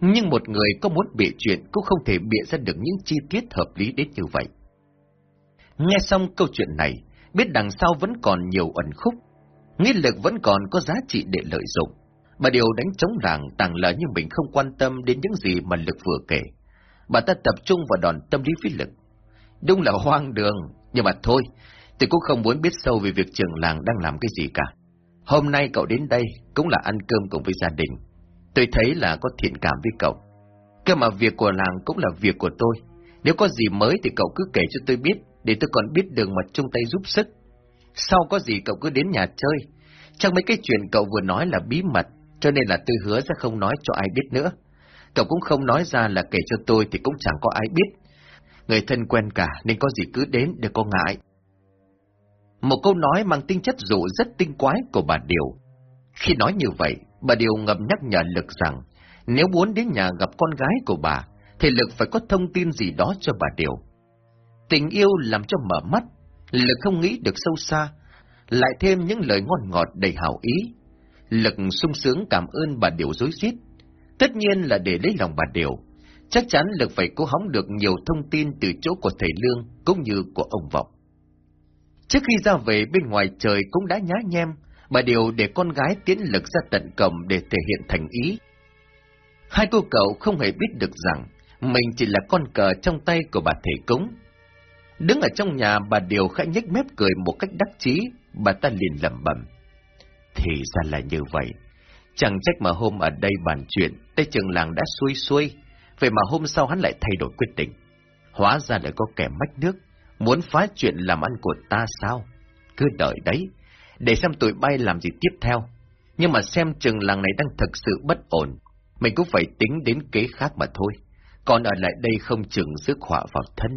Nhưng một người có muốn bịa chuyện cũng không thể bịa ra được những chi tiết hợp lý đến như vậy. Nghe xong câu chuyện này, biết đằng sau vẫn còn nhiều ẩn khúc, nghi lực vẫn còn có giá trị để lợi dụng. Bà Điều đánh chống ràng tàng lỡ như mình không quan tâm đến những gì mà Lực vừa kể. Bà ta tập trung vào đòn tâm lý với Lực. Đúng là hoang đường, nhưng mà thôi, tôi cũng không muốn biết sâu về việc trường làng đang làm cái gì cả. Hôm nay cậu đến đây cũng là ăn cơm cùng với gia đình. Tôi thấy là có thiện cảm với cậu. Cơ mà việc của làng cũng là việc của tôi. Nếu có gì mới thì cậu cứ kể cho tôi biết, để tôi còn biết đường mà chung tay giúp sức. Sau có gì cậu cứ đến nhà chơi. Trong mấy cái chuyện cậu vừa nói là bí mật, cho nên là tôi hứa sẽ không nói cho ai biết nữa. Cậu cũng không nói ra là kể cho tôi thì cũng chẳng có ai biết. Người thân quen cả nên có gì cứ đến để có ngại. Một câu nói mang tinh chất dụ rất tinh quái của bà Điều. Khi nói như vậy, bà Điều ngầm nhắc nhở Lực rằng, nếu muốn đến nhà gặp con gái của bà, thì Lực phải có thông tin gì đó cho bà Điều. Tình yêu làm cho mở mắt, Lực không nghĩ được sâu xa, lại thêm những lời ngon ngọt đầy hào ý. Lực sung sướng cảm ơn bà Điều dối rít Tất nhiên là để lấy lòng bà Điều. Chắc chắn Lực phải cố hóng được nhiều thông tin từ chỗ của thầy Lương cũng như của ông Vọng. Trước khi ra về bên ngoài trời cũng đã nhá nhem, bà Điều để con gái tiến lực ra tận cầm để thể hiện thành ý. Hai cô cậu không hề biết được rằng mình chỉ là con cờ trong tay của bà thầy cúng. Đứng ở trong nhà bà Điều khẽ nhếch mép cười một cách đắc chí, bà ta liền lẩm bẩm. Thì ra là như vậy. Chẳng trách mà hôm ở đây bàn chuyện, tay Trường Làng đã xuôi xuôi, vậy mà hôm sau hắn lại thay đổi quyết định. Hóa ra lại có kẻ mách nước, muốn phá chuyện làm ăn của ta sao? Cứ đợi đấy, để xem tụi bay làm gì tiếp theo. Nhưng mà xem chừng làng này đang thực sự bất ổn, mình cũng phải tính đến kế khác mà thôi. Còn ở lại đây không chừng rước họa vào thân.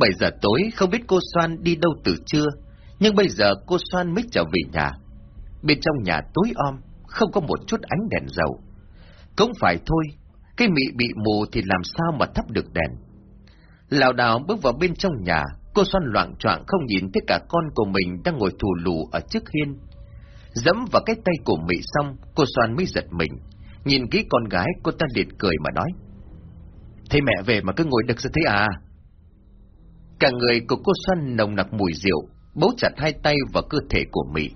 Bảy giờ tối không biết cô Soan đi đâu từ trưa, nhưng bây giờ cô Soan mới trở về nhà. Bên trong nhà tối om, không có một chút ánh đèn dầu. Cũng phải thôi, cái mị bị mù thì làm sao mà thắp được đèn. Lào đào bước vào bên trong nhà, cô xoan loạn trọng không nhìn thấy cả con của mình đang ngồi thù lù ở trước hiên. Dẫm vào cái tay của mị xong, cô xoan mới giật mình. Nhìn kỹ con gái, cô ta liệt cười mà nói. Thế mẹ về mà cứ ngồi đực ra thế à? Cả người của cô xoan nồng nặc mùi rượu, bấu chặt hai tay vào cơ thể của mị.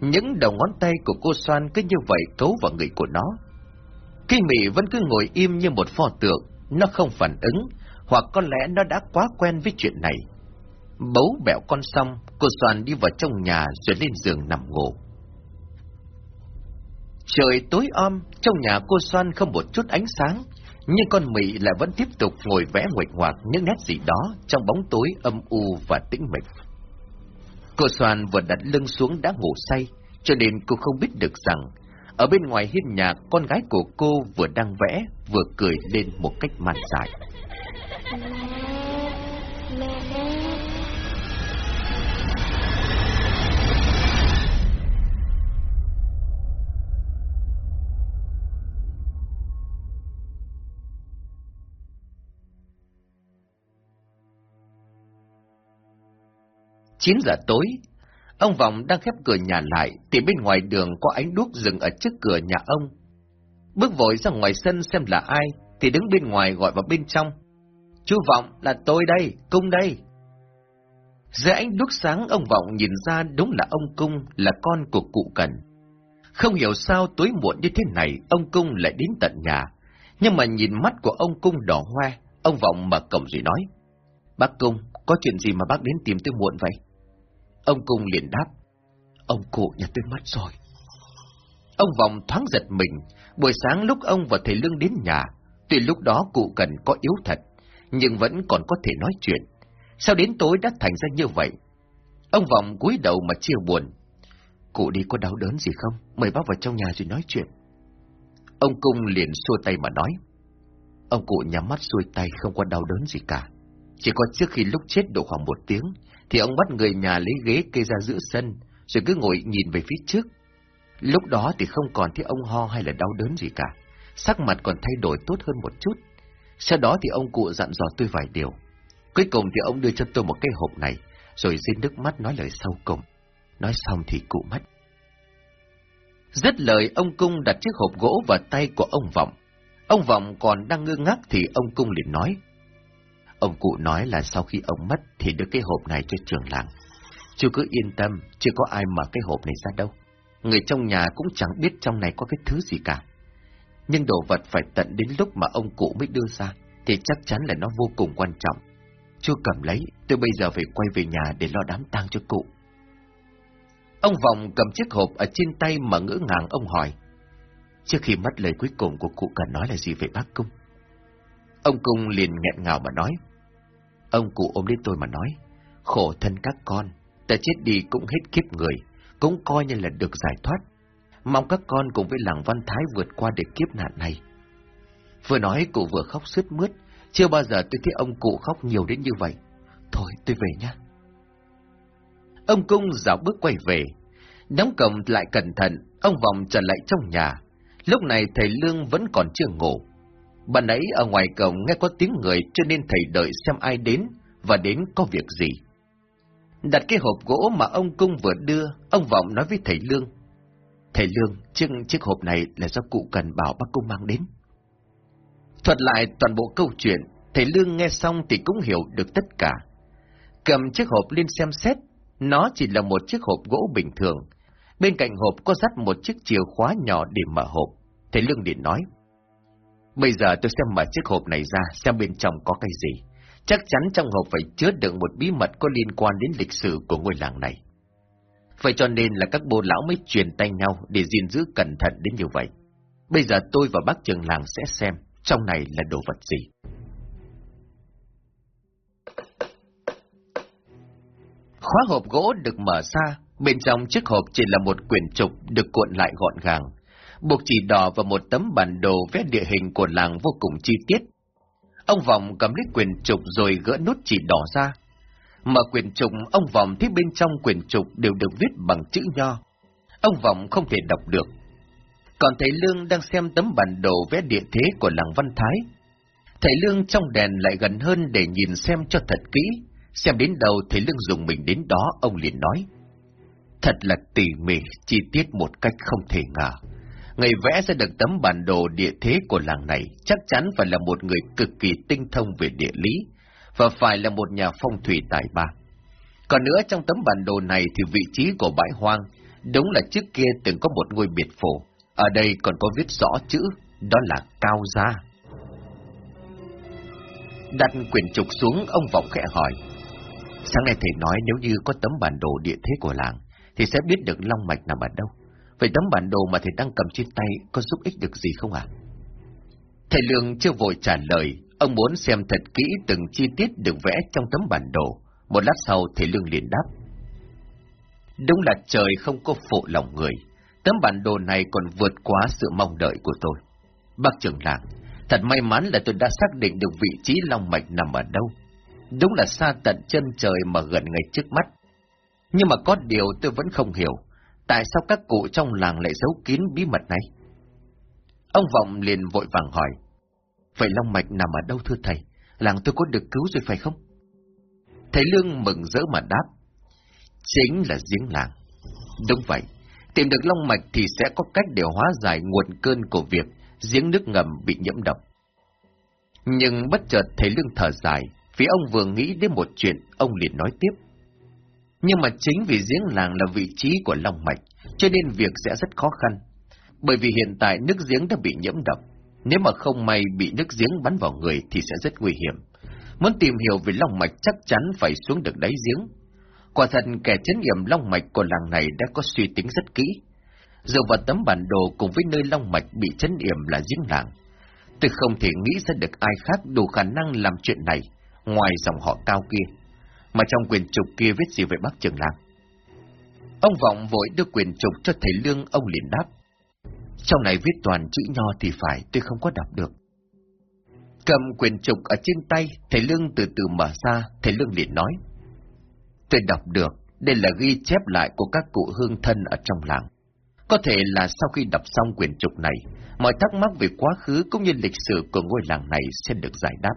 Những đầu ngón tay của cô xoan cứ như vậy cấu vào người của nó. Khi mị vẫn cứ ngồi im như một pho tượng, nó không phản ứng, hoặc có lẽ nó đã quá quen với chuyện này. Bấu bẹo con xong, cô Soan đi vào trong nhà rồi lên giường nằm ngủ. Trời tối om, trong nhà cô Soan không một chút ánh sáng, nhưng con mị lại vẫn tiếp tục ngồi vẽ nguệch ngoạc những nét gì đó trong bóng tối âm u và tĩnh mịch. Cô Soan vừa đặt lưng xuống đã ngủ say, cho nên cô không biết được rằng ở bên ngoài hiên nhà, con gái của cô vừa đang vẽ, vừa cười lên một cách man dại. Chín giờ tối, Ông Vọng đang khép cửa nhà lại, thì bên ngoài đường có ánh đuốc dừng ở trước cửa nhà ông. Bước vội ra ngoài sân xem là ai, thì đứng bên ngoài gọi vào bên trong. Chú Vọng, là tôi đây, Cung đây. Dưới ánh đuốc sáng, ông Vọng nhìn ra đúng là ông Cung, là con của cụ Cần. Không hiểu sao tối muộn như thế này, ông Cung lại đến tận nhà. Nhưng mà nhìn mắt của ông Cung đỏ hoe, ông Vọng mở cổng rồi nói. Bác Cung, có chuyện gì mà bác đến tìm tôi muộn vậy? Ông Cung liền đáp. Ông cụ nhà tôi mất rồi. Ông Vọng thoáng giật mình, buổi sáng lúc ông và thầy Lương đến nhà, tuy lúc đó cụ cần có yếu thật, nhưng vẫn còn có thể nói chuyện. Sao đến tối đã thành ra như vậy? Ông Vọng cúi đầu mà chia buồn. Cụ đi có đau đớn gì không? Mời bác vào trong nhà rồi nói chuyện. Ông Cung liền xua tay mà nói. Ông cụ nhắm mắt xuôi tay không có đau đớn gì cả. Chỉ có trước khi lúc chết độ khoảng một tiếng, thì ông bắt người nhà lấy ghế kê ra giữa sân, rồi cứ ngồi nhìn về phía trước. Lúc đó thì không còn thấy ông ho hay là đau đớn gì cả, sắc mặt còn thay đổi tốt hơn một chút. Sau đó thì ông cụ dặn dò tôi vài điều. Cuối cùng thì ông đưa cho tôi một cái hộp này, rồi xin nước mắt nói lời sau cùng. Nói xong thì cụ mất. Rất lời ông Cung đặt chiếc hộp gỗ vào tay của ông Vọng. Ông Vọng còn đang ngơ ngác thì ông Cung liền nói. Ông cụ nói là sau khi ông mất thì đưa cái hộp này cho trường làng. Chú cứ yên tâm, chưa có ai mở cái hộp này ra đâu. Người trong nhà cũng chẳng biết trong này có cái thứ gì cả. Nhưng đồ vật phải tận đến lúc mà ông cụ mới đưa ra, thì chắc chắn là nó vô cùng quan trọng. Chú cầm lấy, tôi bây giờ phải quay về nhà để lo đám tang cho cụ. Ông Vọng cầm chiếc hộp ở trên tay mà ngỡ ngàng ông hỏi. Trước khi mất lời cuối cùng của cụ cần nói là gì về bác cung? Ông Cung liền nghẹn ngào mà nói. Ông cụ ôm lấy tôi mà nói. Khổ thân các con, ta chết đi cũng hết kiếp người, cũng coi như là được giải thoát. Mong các con cùng với làng Văn Thái vượt qua được kiếp nạn này. Vừa nói cụ vừa khóc sướt mướt, chưa bao giờ tôi thấy ông cụ khóc nhiều đến như vậy. Thôi tôi về nhé. Ông Cung dạo bước quay về, đóng cổng lại cẩn thận, ông vòng trở lại trong nhà. Lúc này thầy Lương vẫn còn chưa ngủ. Bạn ấy ở ngoài cổng nghe có tiếng người cho nên thầy đợi xem ai đến và đến có việc gì. Đặt cái hộp gỗ mà ông Cung vừa đưa, ông Vọng nói với thầy Lương. Thầy Lương, chiếc, chiếc hộp này là do cụ cần bảo bác Cung mang đến. Thuật lại toàn bộ câu chuyện, thầy Lương nghe xong thì cũng hiểu được tất cả. Cầm chiếc hộp lên xem xét, nó chỉ là một chiếc hộp gỗ bình thường. Bên cạnh hộp có dắt một chiếc chìa khóa nhỏ để mở hộp. Thầy Lương điện nói. Bây giờ tôi sẽ mở chiếc hộp này ra xem bên trong có cái gì. Chắc chắn trong hộp phải chứa đựng một bí mật có liên quan đến lịch sử của ngôi làng này. Vậy cho nên là các bô lão mới truyền tay nhau để gìn giữ cẩn thận đến như vậy. Bây giờ tôi và bác trường làng sẽ xem trong này là đồ vật gì. Khóa hộp gỗ được mở ra, bên trong chiếc hộp chỉ là một quyển trục được cuộn lại gọn gàng, buộc chỉ đỏ và một tấm bản đồ vẽ địa hình của làng vô cùng chi tiết. Ông Vọng cầm lấy quyển trục rồi gỡ nút chỉ đỏ ra. Mở quyển trục, ông Vọng thấy bên trong quyển trục đều được viết bằng chữ nho. Ông Vọng không thể đọc được. Còn thầy Lương đang xem tấm bản đồ vẽ địa thế của làng Văn Thái. Thầy Lương trong đèn lại gần hơn để nhìn xem cho thật kỹ, xem đến đâu thầy Lương dùng mình đến đó, ông liền nói. Thật là tỉ mỉ, chi tiết một cách không thể ngờ. Người vẽ sẽ được tấm bản đồ địa thế của làng này chắc chắn phải là một người cực kỳ tinh thông về địa lý, và phải là một nhà phong thủy tài ba. Còn nữa trong tấm bản đồ này thì vị trí của bãi hoang, đúng là trước kia từng có một ngôi biệt phủ, ở đây còn có viết rõ chữ, đó là Cao Gia. Đặt quyển trục xuống, ông Vọng khẽ hỏi. Sáng nay thầy nói nếu như có tấm bản đồ địa thế của làng, thì sẽ biết được long mạch nằm ở đâu. Vậy tấm bản đồ mà thầy đang cầm trên tay có giúp ích được gì không ạ? Thầy Lương chưa vội trả lời, ông muốn xem thật kỹ từng chi tiết được vẽ trong tấm bản đồ. Một lát sau thầy Lương liền đáp. Đúng là trời không có phụ lòng người, tấm bản đồ này còn vượt quá sự mong đợi của tôi. Bác trưởng làng, thật may mắn là tôi đã xác định được vị trí long mạch nằm ở đâu. Đúng là xa tận chân trời mà gần ngay trước mắt. Nhưng mà có điều tôi vẫn không hiểu, tại sao các cụ trong làng lại giấu kín bí mật này? Ông Vọng liền vội vàng hỏi, vậy Long Mạch nằm ở đâu thưa thầy? Làng tôi có được cứu rồi phải không? Thầy Lương mừng rỡ mà đáp, chính là giếng làng. Đúng vậy, tìm được Long Mạch thì sẽ có cách để hóa giải nguồn cơn của việc giếng nước ngầm bị nhiễm độc. Nhưng bất chợt thầy Lương thở dài, vì ông vừa nghĩ đến một chuyện, ông liền nói tiếp. Nhưng mà chính vì giếng làng là vị trí của Long Mạch, cho nên việc sẽ rất khó khăn. Bởi vì hiện tại nước giếng đã bị nhiễm độc, nếu mà không may bị nước giếng bắn vào người thì sẽ rất nguy hiểm. Muốn tìm hiểu về Long Mạch chắc chắn phải xuống được đáy giếng. Quả thật kẻ chấn nghiệm Long Mạch của làng này đã có suy tính rất kỹ. Dựa vào tấm bản đồ cùng với nơi Long Mạch bị chấn yểm là giếng làng. Tôi không thể nghĩ ra được ai khác đủ khả năng làm chuyện này, ngoài dòng họ cao kia. Mà trong quyền trục kia viết gì về bác trường làng? Ông Vọng vội đưa quyền trục cho thầy Lương, ông liền đáp. Trong này viết toàn chữ nho thì phải, tôi không có đọc được. Cầm quyền trục ở trên tay, thầy Lương từ từ mở ra, thầy Lương liền nói. Tôi đọc được, đây là ghi chép lại của các cụ hương thân ở trong làng. Có thể là sau khi đọc xong quyền trục này, mọi thắc mắc về quá khứ cũng như lịch sử của ngôi làng này sẽ được giải đáp.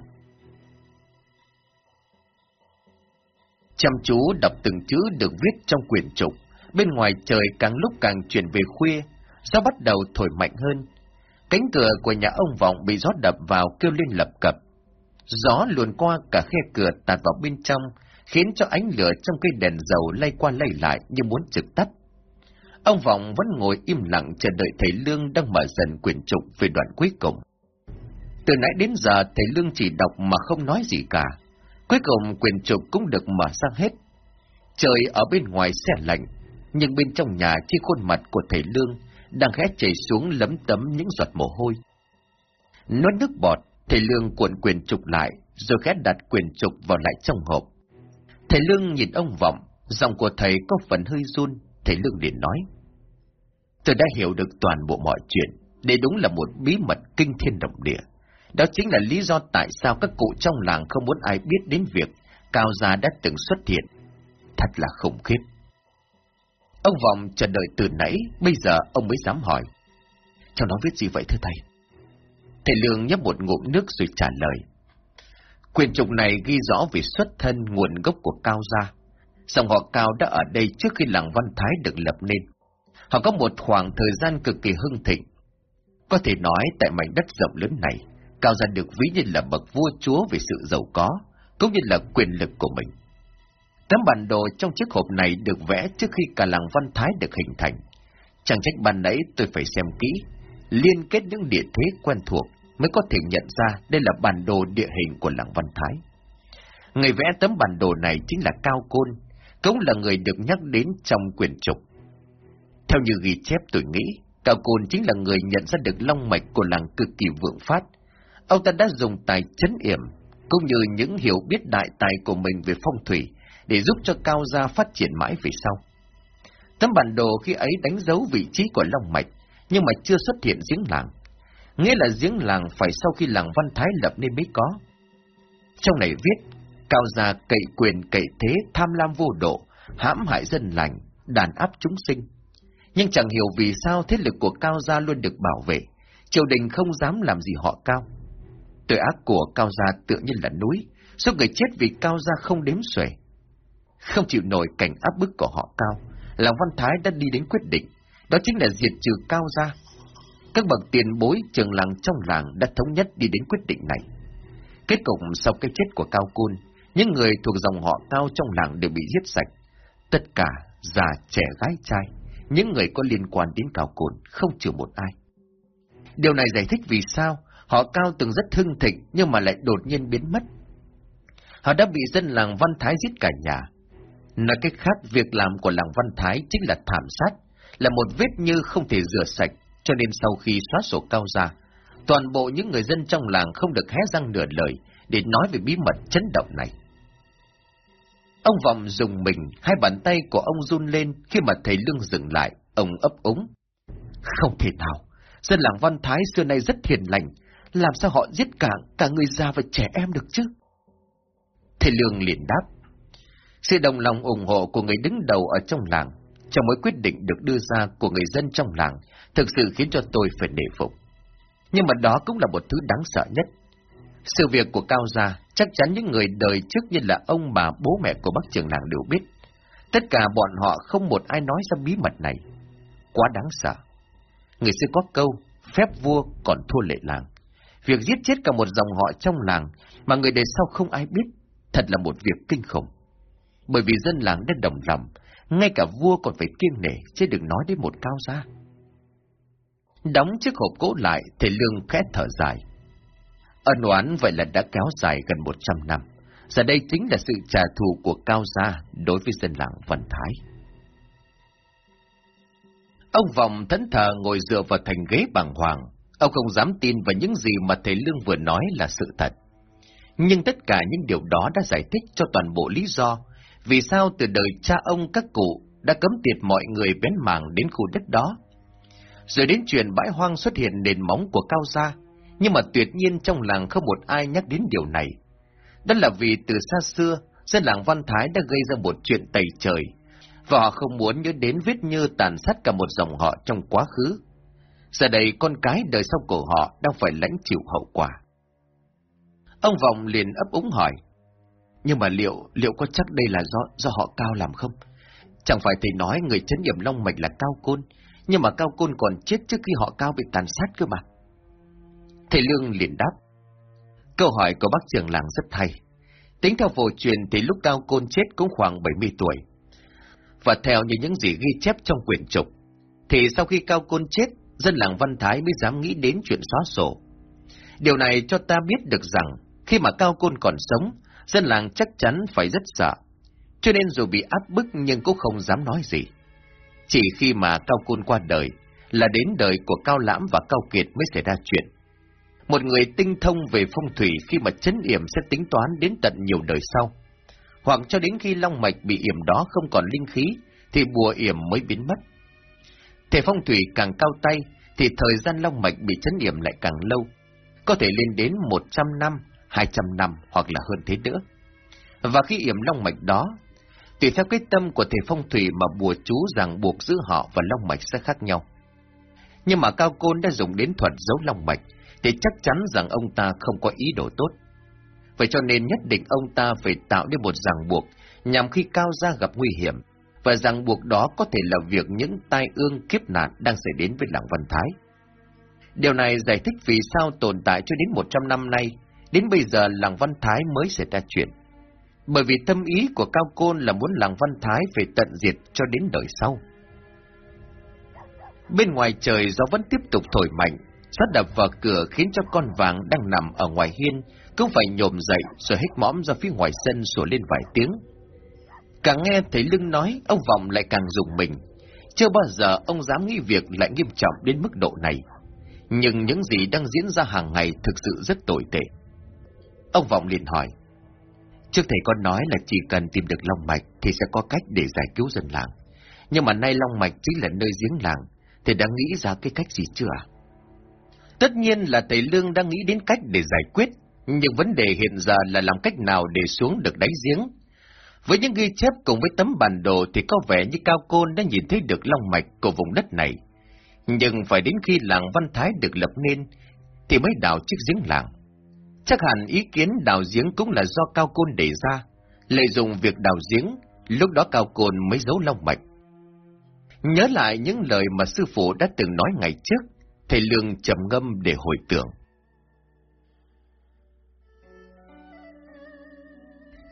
Chăm chú đọc từng chữ được viết trong quyển trục, bên ngoài trời càng lúc càng chuyển về khuya, gió bắt đầu thổi mạnh hơn. Cánh cửa của nhà ông Vọng bị gió đập vào kêu lên lập cập. Gió luồn qua cả khe cửa tạt vào bên trong, khiến cho ánh lửa trong cây đèn dầu lay qua lay lại như muốn trực tắt. Ông Vọng vẫn ngồi im lặng chờ đợi thầy Lương đang mở dần quyển trục về đoạn cuối cùng. Từ nãy đến giờ thầy Lương chỉ đọc mà không nói gì cả. Cuối cùng quyền trục cũng được mở sang hết. Trời ở bên ngoài xe lạnh, nhưng bên trong nhà chỉ khuôn mặt của thầy Lương đang khẽ chảy xuống lấm tấm những giọt mồ hôi. Nuốt nước bọt, thầy Lương cuộn quyền trục lại, rồi khẽ đặt quyền trục vào lại trong hộp. Thầy Lương nhìn ông Vọng, giọng của thầy có phần hơi run, thầy Lương liền nói. Tôi đã hiểu được toàn bộ mọi chuyện, đây đúng là một bí mật kinh thiên động địa. Đó chính là lý do tại sao các cụ trong làng không muốn ai biết đến việc Cao Gia đã từng xuất hiện. Thật là khủng khiếp. Ông Vọng chờ đợi từ nãy, bây giờ ông mới dám hỏi. Trong đó viết gì vậy thưa thầy? Thầy Lương nhấp một ngụm nước rồi trả lời. Quyền trục này ghi rõ về xuất thân nguồn gốc của Cao Gia. Dòng họ Cao đã ở đây trước khi làng Văn Thái được lập nên. Họ có một khoảng thời gian cực kỳ hưng thịnh. Có thể nói tại mảnh đất rộng lớn này, Cao Gia được ví như là bậc vua chúa về sự giàu có, cũng như là quyền lực của mình. Tấm bản đồ trong chiếc hộp này được vẽ trước khi cả làng Văn Thái được hình thành. Chẳng trách ban nãy tôi phải xem kỹ, liên kết những địa thế quen thuộc mới có thể nhận ra đây là bản đồ địa hình của làng Văn Thái. Người vẽ tấm bản đồ này chính là Cao Côn, cũng là người được nhắc đến trong quyển trục. Theo như ghi chép tôi nghĩ, Cao Côn chính là người nhận ra được long mạch của làng cực kỳ vượng phát. Ông ta đã dùng tài chấn yểm, cũng như những hiểu biết đại tài của mình về phong thủy, để giúp cho Cao Gia phát triển mãi về sau. Tấm bản đồ khi ấy đánh dấu vị trí của Long Mạch, nhưng mà chưa xuất hiện giếng làng. Nghĩa là giếng làng phải sau khi làng Văn Thái lập nên mới có. Trong này viết, Cao Gia cậy quyền cậy thế tham lam vô độ, hãm hại dân lành, đàn áp chúng sinh. Nhưng chẳng hiểu vì sao thế lực của Cao Gia luôn được bảo vệ, triều đình không dám làm gì họ Cao. Tội ác của Cao Gia tự nhiên là núi, số người chết vì Cao Gia không đếm xuể. Không chịu nổi cảnh áp bức của họ cao, Lão Văn Thái đã đi đến quyết định, đó chính là diệt trừ cao gia. Các bậc tiền bối trường làng trong làng đã thống nhất đi đến quyết định này. Kết cục sau cái chết của Cao Côn, những người thuộc dòng họ Cao trong làng đều bị giết sạch. Tất cả, già, trẻ, gái, trai, những người có liên quan đến Cao Côn, không trừ một ai. Điều này giải thích vì sao họ Cao từng rất hưng thịnh nhưng mà lại đột nhiên biến mất. Họ đã bị dân làng Văn Thái giết cả nhà, Nói cách khác, việc làm của làng Văn Thái chính là thảm sát, là một vết như không thể rửa sạch, cho nên sau khi xóa sổ cao ra, toàn bộ những người dân trong làng không được hé răng nửa lời để nói về bí mật chấn động này. Ông Vọng dùng mình, hai bàn tay của ông run lên khi mà thầy Lương dừng lại, ông ấp úng. Không thể nào, dân làng Văn Thái xưa nay rất hiền lành, làm sao họ giết cả, cả người già và trẻ em được chứ? Thầy Lương liền đáp. Sự đồng lòng ủng hộ của người đứng đầu ở trong làng, trong mỗi quyết định được đưa ra của người dân trong làng, thực sự khiến cho tôi phải nể phục. Nhưng mà đó cũng là một thứ đáng sợ nhất. Sự việc của Cao Gia, chắc chắn những người đời trước như là ông bà bố mẹ của bác trưởng làng đều biết. Tất cả bọn họ không một ai nói ra bí mật này. Quá đáng sợ. Người xưa có câu, phép vua còn thua lệ làng. Việc giết chết cả một dòng họ trong làng mà người đời sau không ai biết, thật là một việc kinh khủng bởi vì dân làng đã đồng lòng, ngay cả vua còn phải kiêng nể, chứ đừng nói đến một cao gia. Đóng chiếc hộp gỗ lại, thầy Lương khẽ thở dài. Ân oán vậy là đã kéo dài gần một trăm năm. Giờ đây chính là sự trả thù của Cao Gia đối với dân làng Vân Thái. Ông Vọng thẫn thờ ngồi dựa vào thành ghế bằng hoàng. Ông không dám tin vào những gì mà thầy Lương vừa nói là sự thật. Nhưng tất cả những điều đó đã giải thích cho toàn bộ lý do vì sao từ đời cha ông các cụ đã cấm tiệt mọi người bén mảng đến khu đất đó. Rồi đến chuyện bãi hoang xuất hiện nền móng của Cao Gia, nhưng mà tuyệt nhiên trong làng không một ai nhắc đến điều này. Đó là vì từ xa xưa, dân làng Văn Thái đã gây ra một chuyện tẩy trời, và họ không muốn nhớ đến vết như tàn sát cả một dòng họ trong quá khứ. Giờ đây con cái đời sau của họ đang phải lãnh chịu hậu quả. Ông Vọng liền ấp úng hỏi, nhưng mà liệu, liệu có chắc đây là do, do họ cao làm không? Chẳng phải thầy nói người chấn điểm long mạch là cao côn, nhưng mà cao côn còn chết trước khi họ cao bị tàn sát cơ mà. Thầy Lương liền đáp. Câu hỏi của bác trưởng làng rất hay. Tính theo phổ truyền thì lúc cao côn chết cũng khoảng 70 tuổi. Và theo như những gì ghi chép trong quyển trục, thì sau khi cao côn chết, dân làng Văn Thái mới dám nghĩ đến chuyện xóa sổ. Điều này cho ta biết được rằng, khi mà cao côn còn sống, dân làng chắc chắn phải rất sợ. Cho nên dù bị áp bức nhưng cũng không dám nói gì. Chỉ khi mà cao côn qua đời, là đến đời của Cao Lãm và Cao Kiệt mới xảy ra chuyện. Một người tinh thông về phong thủy khi mà chấn yểm sẽ tính toán đến tận nhiều đời sau. Hoặc cho đến khi long mạch bị yểm đó không còn linh khí, thì bùa yểm mới biến mất. Thể phong thủy càng cao tay, thì thời gian long mạch bị chấn yểm lại càng lâu, có thể lên đến 100 năm, 200 năm hoặc là hơn thế nữa. Và khi yểm long mạch đó, tùy theo cái tâm của thể phong thủy mà bùa chú rằng buộc giữ họ và long mạch sẽ khác nhau. Nhưng mà Cao Côn đã dùng đến thuật giấu long mạch, thì chắc chắn rằng ông ta không có ý đồ tốt. Vậy cho nên nhất định ông ta phải tạo nên một ràng buộc, nhằm khi Cao gia gặp nguy hiểm, và rằng buộc đó có thể là việc những tai ương kiếp nạn đang xảy đến với làng Văn Thái. Điều này giải thích vì sao tồn tại cho đến 100 năm nay, đến bây giờ làng Văn Thái mới xảy ra chuyện. Bởi vì tâm ý của Cao Côn là muốn làng Văn Thái phải tận diệt cho đến đời sau. Bên ngoài trời gió vẫn tiếp tục thổi mạnh, sát đập vào cửa khiến cho con vàng đang nằm ở ngoài hiên cũng phải nhổm dậy rồi hít mõm ra phía ngoài sân sủa lên vài tiếng. Càng nghe thấy lưng nói, ông Vọng lại càng dùng mình. Chưa bao giờ ông dám nghĩ việc lại nghiêm trọng đến mức độ này. Nhưng những gì đang diễn ra hàng ngày thực sự rất tồi tệ. Ông Vọng liền hỏi. Trước thầy con nói là chỉ cần tìm được Long Mạch thì sẽ có cách để giải cứu dân làng. Nhưng mà nay Long Mạch chính là nơi giếng làng, thầy đã nghĩ ra cái cách gì chưa à? Tất nhiên là thầy Lương đang nghĩ đến cách để giải quyết, nhưng vấn đề hiện giờ là làm cách nào để xuống được đáy giếng. Với những ghi chép cùng với tấm bản đồ thì có vẻ như Cao Côn đã nhìn thấy được long mạch của vùng đất này. Nhưng phải đến khi làng Văn Thái được lập nên, thì mới đào chiếc giếng làng. Chắc hẳn ý kiến đào giếng cũng là do Cao Côn đề ra, lợi dụng việc đào giếng, lúc đó Cao Côn mới giấu long mạch. Nhớ lại những lời mà sư phụ đã từng nói ngày trước, thầy Lương trầm ngâm để hồi tưởng.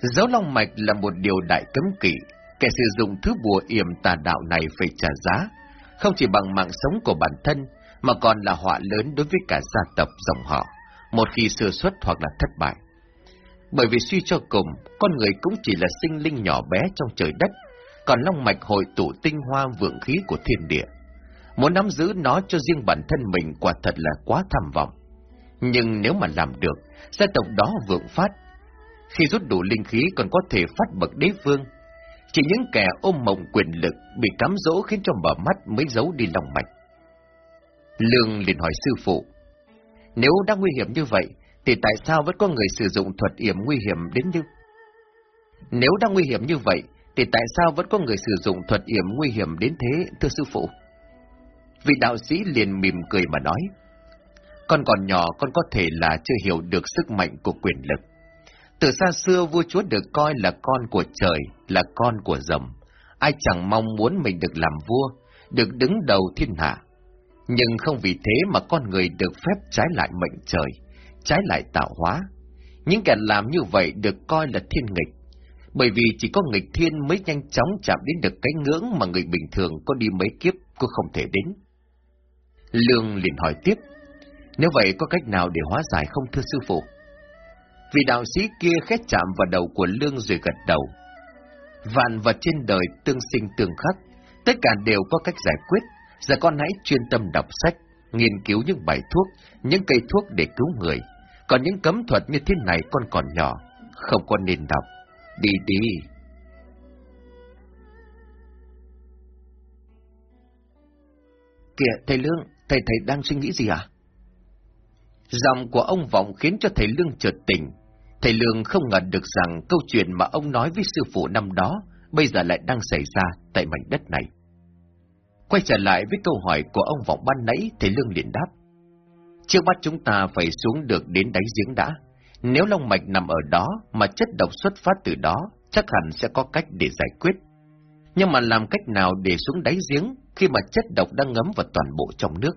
Giấu long mạch là một điều đại cấm kỵ, kẻ sử dụng thứ bùa yểm tà đạo này phải trả giá, không chỉ bằng mạng sống của bản thân, mà còn là họa lớn đối với cả gia tộc dòng họ, một khi sơ xuất hoặc là thất bại. Bởi vì suy cho cùng, con người cũng chỉ là sinh linh nhỏ bé trong trời đất, còn long mạch hội tụ tinh hoa vượng khí của thiên địa. Muốn nắm giữ nó cho riêng bản thân mình quả thật là quá tham vọng. Nhưng nếu mà làm được, gia tộc đó vượng phát, khi rút đủ linh khí còn có thể phát bậc đế vương. Chỉ những kẻ ôm mộng quyền lực bị cám dỗ khiến cho mở mắt mới giấu đi lòng mạch. Lương liền hỏi sư phụ, nếu đã nguy hiểm như vậy, thì tại sao vẫn có người sử dụng thuật yểm nguy hiểm đến như? Nếu đang nguy hiểm như vậy, thì tại sao vẫn có người sử dụng thuật yểm nguy hiểm đến thế, thưa sư phụ? Vị đạo sĩ liền mỉm cười mà nói, con còn nhỏ con có thể là chưa hiểu được sức mạnh của quyền lực. Từ xa xưa vua chúa được coi là con của trời, là con của rồng. Ai chẳng mong muốn mình được làm vua, được đứng đầu thiên hạ. Nhưng không vì thế mà con người được phép trái lại mệnh trời, trái lại tạo hóa. Những kẻ làm như vậy được coi là thiên nghịch, bởi vì chỉ có nghịch thiên mới nhanh chóng chạm đến được cái ngưỡng mà người bình thường có đi mấy kiếp cũng không thể đến. Lương liền hỏi tiếp, nếu vậy có cách nào để hóa giải không thưa sư phụ? Vị đạo sĩ kia khét chạm vào đầu của Lương rồi gật đầu. Vạn vật trên đời tương sinh tương khắc, tất cả đều có cách giải quyết, giờ con hãy chuyên tâm đọc sách, nghiên cứu những bài thuốc, những cây thuốc để cứu người. Còn những cấm thuật như thế này con còn nhỏ, không có nên đọc. Đi đi. Kìa, thầy Lương, thầy thầy đang suy nghĩ gì à? Giọng của ông Vọng khiến cho thầy Lương chợt tỉnh. Thầy Lương không ngờ được rằng câu chuyện mà ông nói với sư phụ năm đó bây giờ lại đang xảy ra tại mảnh đất này. Quay trở lại với câu hỏi của ông Vọng ban nãy, thầy Lương liền đáp. Trước mắt chúng ta phải xuống được đến đáy giếng đã. Nếu long mạch nằm ở đó mà chất độc xuất phát từ đó, chắc hẳn sẽ có cách để giải quyết. Nhưng mà làm cách nào để xuống đáy giếng khi mà chất độc đang ngấm vào toàn bộ trong nước?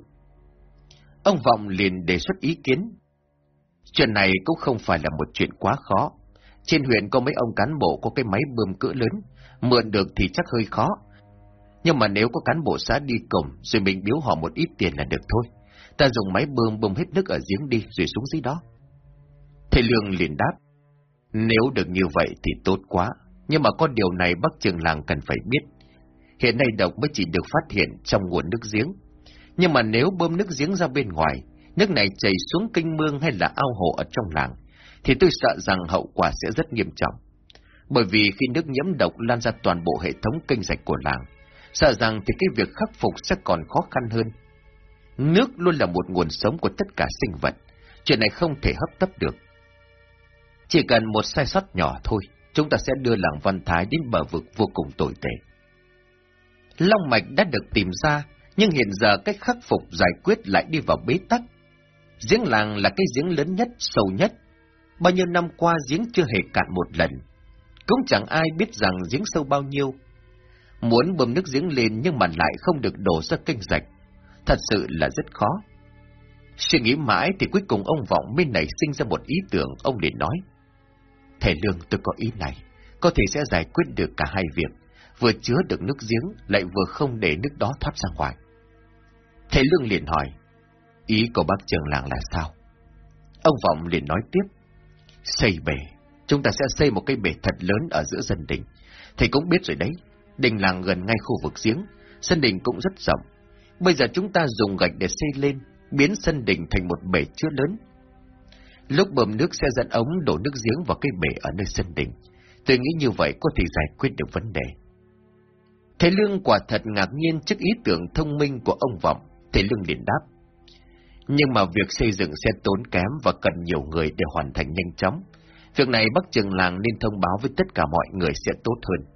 Ông Vọng liền đề xuất ý kiến. Chuyện này cũng không phải là một chuyện quá khó. Trên huyện có mấy ông cán bộ có cái máy bơm cỡ lớn, mượn được thì chắc hơi khó. Nhưng mà nếu có cán bộ xã đi cùng, rồi mình biếu họ một ít tiền là được thôi. Ta dùng máy bơm bơm hết nước ở giếng đi rồi xuống dưới đó. Thầy Lương liền đáp. Nếu được như vậy thì tốt quá, nhưng mà có điều này bác trường làng cần phải biết. Hiện nay độc mới chỉ được phát hiện trong nguồn nước giếng. Nhưng mà nếu bơm nước giếng ra bên ngoài, nước này chảy xuống kênh mương hay là ao hồ ở trong làng, thì tôi sợ rằng hậu quả sẽ rất nghiêm trọng. Bởi vì khi nước nhiễm độc lan ra toàn bộ hệ thống kênh rạch của làng, sợ rằng thì cái việc khắc phục sẽ còn khó khăn hơn. Nước luôn là một nguồn sống của tất cả sinh vật, chuyện này không thể hấp tấp được. Chỉ cần một sai sót nhỏ thôi, chúng ta sẽ đưa làng Văn Thái đến bờ vực vô cùng tồi tệ. Long mạch đã được tìm ra, nhưng hiện giờ cách khắc phục giải quyết lại đi vào bế tắc. Giếng làng là cái giếng lớn nhất, sâu nhất. Bao nhiêu năm qua giếng chưa hề cạn một lần. Cũng chẳng ai biết rằng giếng sâu bao nhiêu. Muốn bơm nước giếng lên nhưng mà lại không được đổ ra kênh rạch. Thật sự là rất khó. Suy nghĩ mãi thì cuối cùng ông Vọng mới nảy sinh ra một ý tưởng, ông liền nói. Thầy Lương tôi có ý này, có thể sẽ giải quyết được cả hai việc, vừa chứa được nước giếng lại vừa không để nước đó thoát ra ngoài. Thầy Lương liền hỏi, ý của bác trường làng là sao? Ông Vọng liền nói tiếp, xây bể, chúng ta sẽ xây một cái bể thật lớn ở giữa dân đình. Thầy cũng biết rồi đấy, đình làng gần ngay khu vực giếng, sân đình cũng rất rộng. Bây giờ chúng ta dùng gạch để xây lên, biến sân đình thành một bể chứa lớn, Lúc bơm nước sẽ dẫn ống đổ nước giếng vào cái bể ở nơi sân đình. Tôi nghĩ như vậy có thể giải quyết được vấn đề. Thầy Lương quả thật ngạc nhiên trước ý tưởng thông minh của ông Vọng. Thầy Lương liền đáp. Nhưng mà việc xây dựng sẽ tốn kém và cần nhiều người để hoàn thành nhanh chóng. Việc này bác Trường Làng nên thông báo với tất cả mọi người sẽ tốt hơn.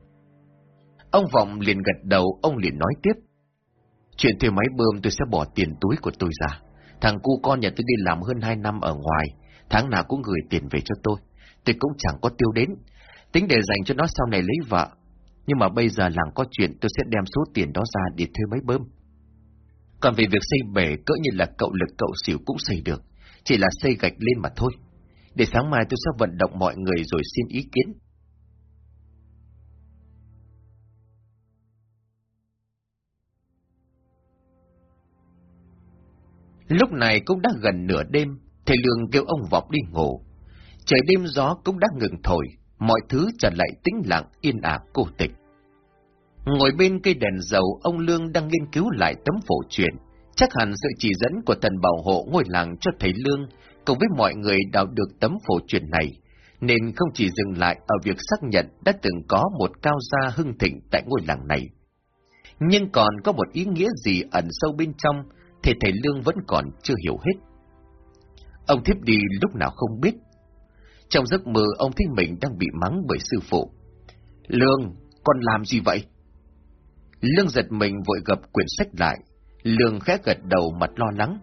Ông Vọng liền gật đầu, ông liền nói tiếp. Chuyện thuê máy bơm tôi sẽ bỏ tiền túi của tôi ra. Thằng cu con nhà tôi đi làm hơn hai năm ở ngoài, tháng nào cũng gửi tiền về cho tôi. Tôi cũng chẳng có tiêu đến, tính để dành cho nó sau này lấy vợ. Nhưng mà bây giờ làng có chuyện tôi sẽ đem số tiền đó ra để thuê máy bơm. Còn về việc xây bể cỡ như là cậu lực cậu xỉu cũng xây được, chỉ là xây gạch lên mà thôi. Để sáng mai tôi sẽ vận động mọi người rồi xin ý kiến. Lúc này cũng đã gần nửa đêm, Thầy Lương kêu ông Vọng đi ngủ. Trời đêm gió cũng đã ngừng thổi, mọi thứ trở lại tĩnh lặng, yên ả, cô tịch. Ngồi bên cây đèn dầu, ông Lương đang nghiên cứu lại tấm phổ truyền. Chắc hẳn sự chỉ dẫn của thần bảo hộ ngôi làng cho thầy Lương, cùng với mọi người đào được tấm phổ truyền này, nên không chỉ dừng lại ở việc xác nhận đã từng có một cao gia hưng thịnh tại ngôi làng này. Nhưng còn có một ý nghĩa gì ẩn sâu bên trong, thì thầy Lương vẫn còn chưa hiểu hết. Ông thiếp đi lúc nào không biết. Trong giấc mơ ông thấy mình đang bị mắng bởi sư phụ. Lương, con làm gì vậy? Lương giật mình vội gập quyển sách lại. Lương khẽ gật đầu mặt lo lắng.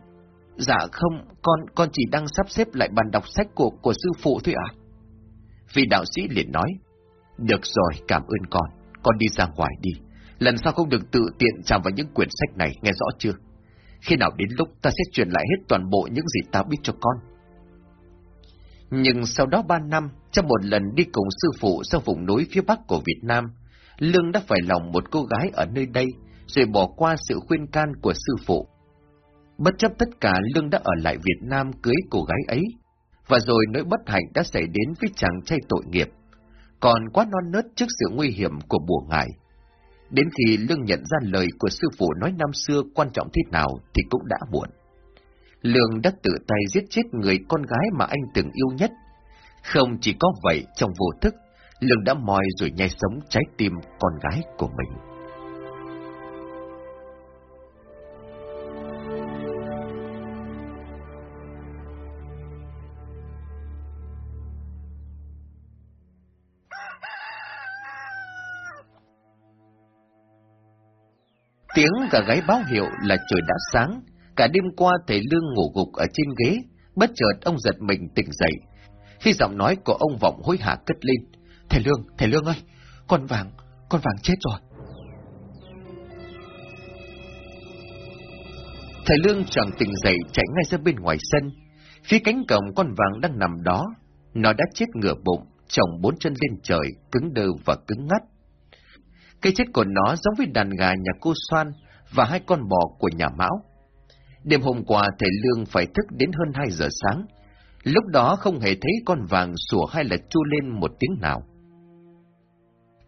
Dạ không, con con chỉ đang sắp xếp lại bàn đọc sách của của sư phụ thôi ạ. À? Vị đạo sĩ liền nói. Được rồi, cảm ơn con. Con đi ra ngoài đi. Lần sau không được tự tiện chạm vào những quyển sách này, nghe rõ chưa? Khi nào đến lúc ta sẽ truyền lại hết toàn bộ những gì ta biết cho con. Nhưng sau đó ba năm, trong một lần đi cùng sư phụ sang vùng núi phía bắc của Việt Nam, Lương đã phải lòng một cô gái ở nơi đây, rồi bỏ qua sự khuyên can của sư phụ. Bất chấp tất cả, Lương đã ở lại Việt Nam cưới cô gái ấy, và rồi nỗi bất hạnh đã xảy đến với chàng trai tội nghiệp. Còn quá non nớt trước sự nguy hiểm của bùa ngải, Đến khi Lương nhận ra lời của sư phụ nói năm xưa quan trọng thế nào thì cũng đã muộn. Lương đã tự tay giết chết người con gái mà anh từng yêu nhất. Không chỉ có vậy, trong vô thức, Lương đã moi rồi nhai sống trái tim con gái của mình. Tiếng gà gáy báo hiệu là trời đã sáng. Cả đêm qua thầy Lương ngủ gục ở trên ghế, bất chợt ông giật mình tỉnh dậy. khi giọng nói của ông Vọng hối hả cất lên. Thầy Lương, thầy Lương ơi, con vàng, con vàng chết rồi. Thầy Lương chẳng tỉnh dậy chạy ngay ra bên ngoài sân. Phía cánh cổng con vàng đang nằm đó, nó đã chết ngửa bụng, trồng bốn chân lên trời, cứng đơ và cứng ngắt. Cây chết của nó giống với đàn gà nhà cô Soan và hai con bò của nhà Mão. Đêm hôm qua thầy Lương phải thức đến hơn 2 giờ sáng. Lúc đó không hề thấy con vàng sủa hay là chu lên một tiếng nào.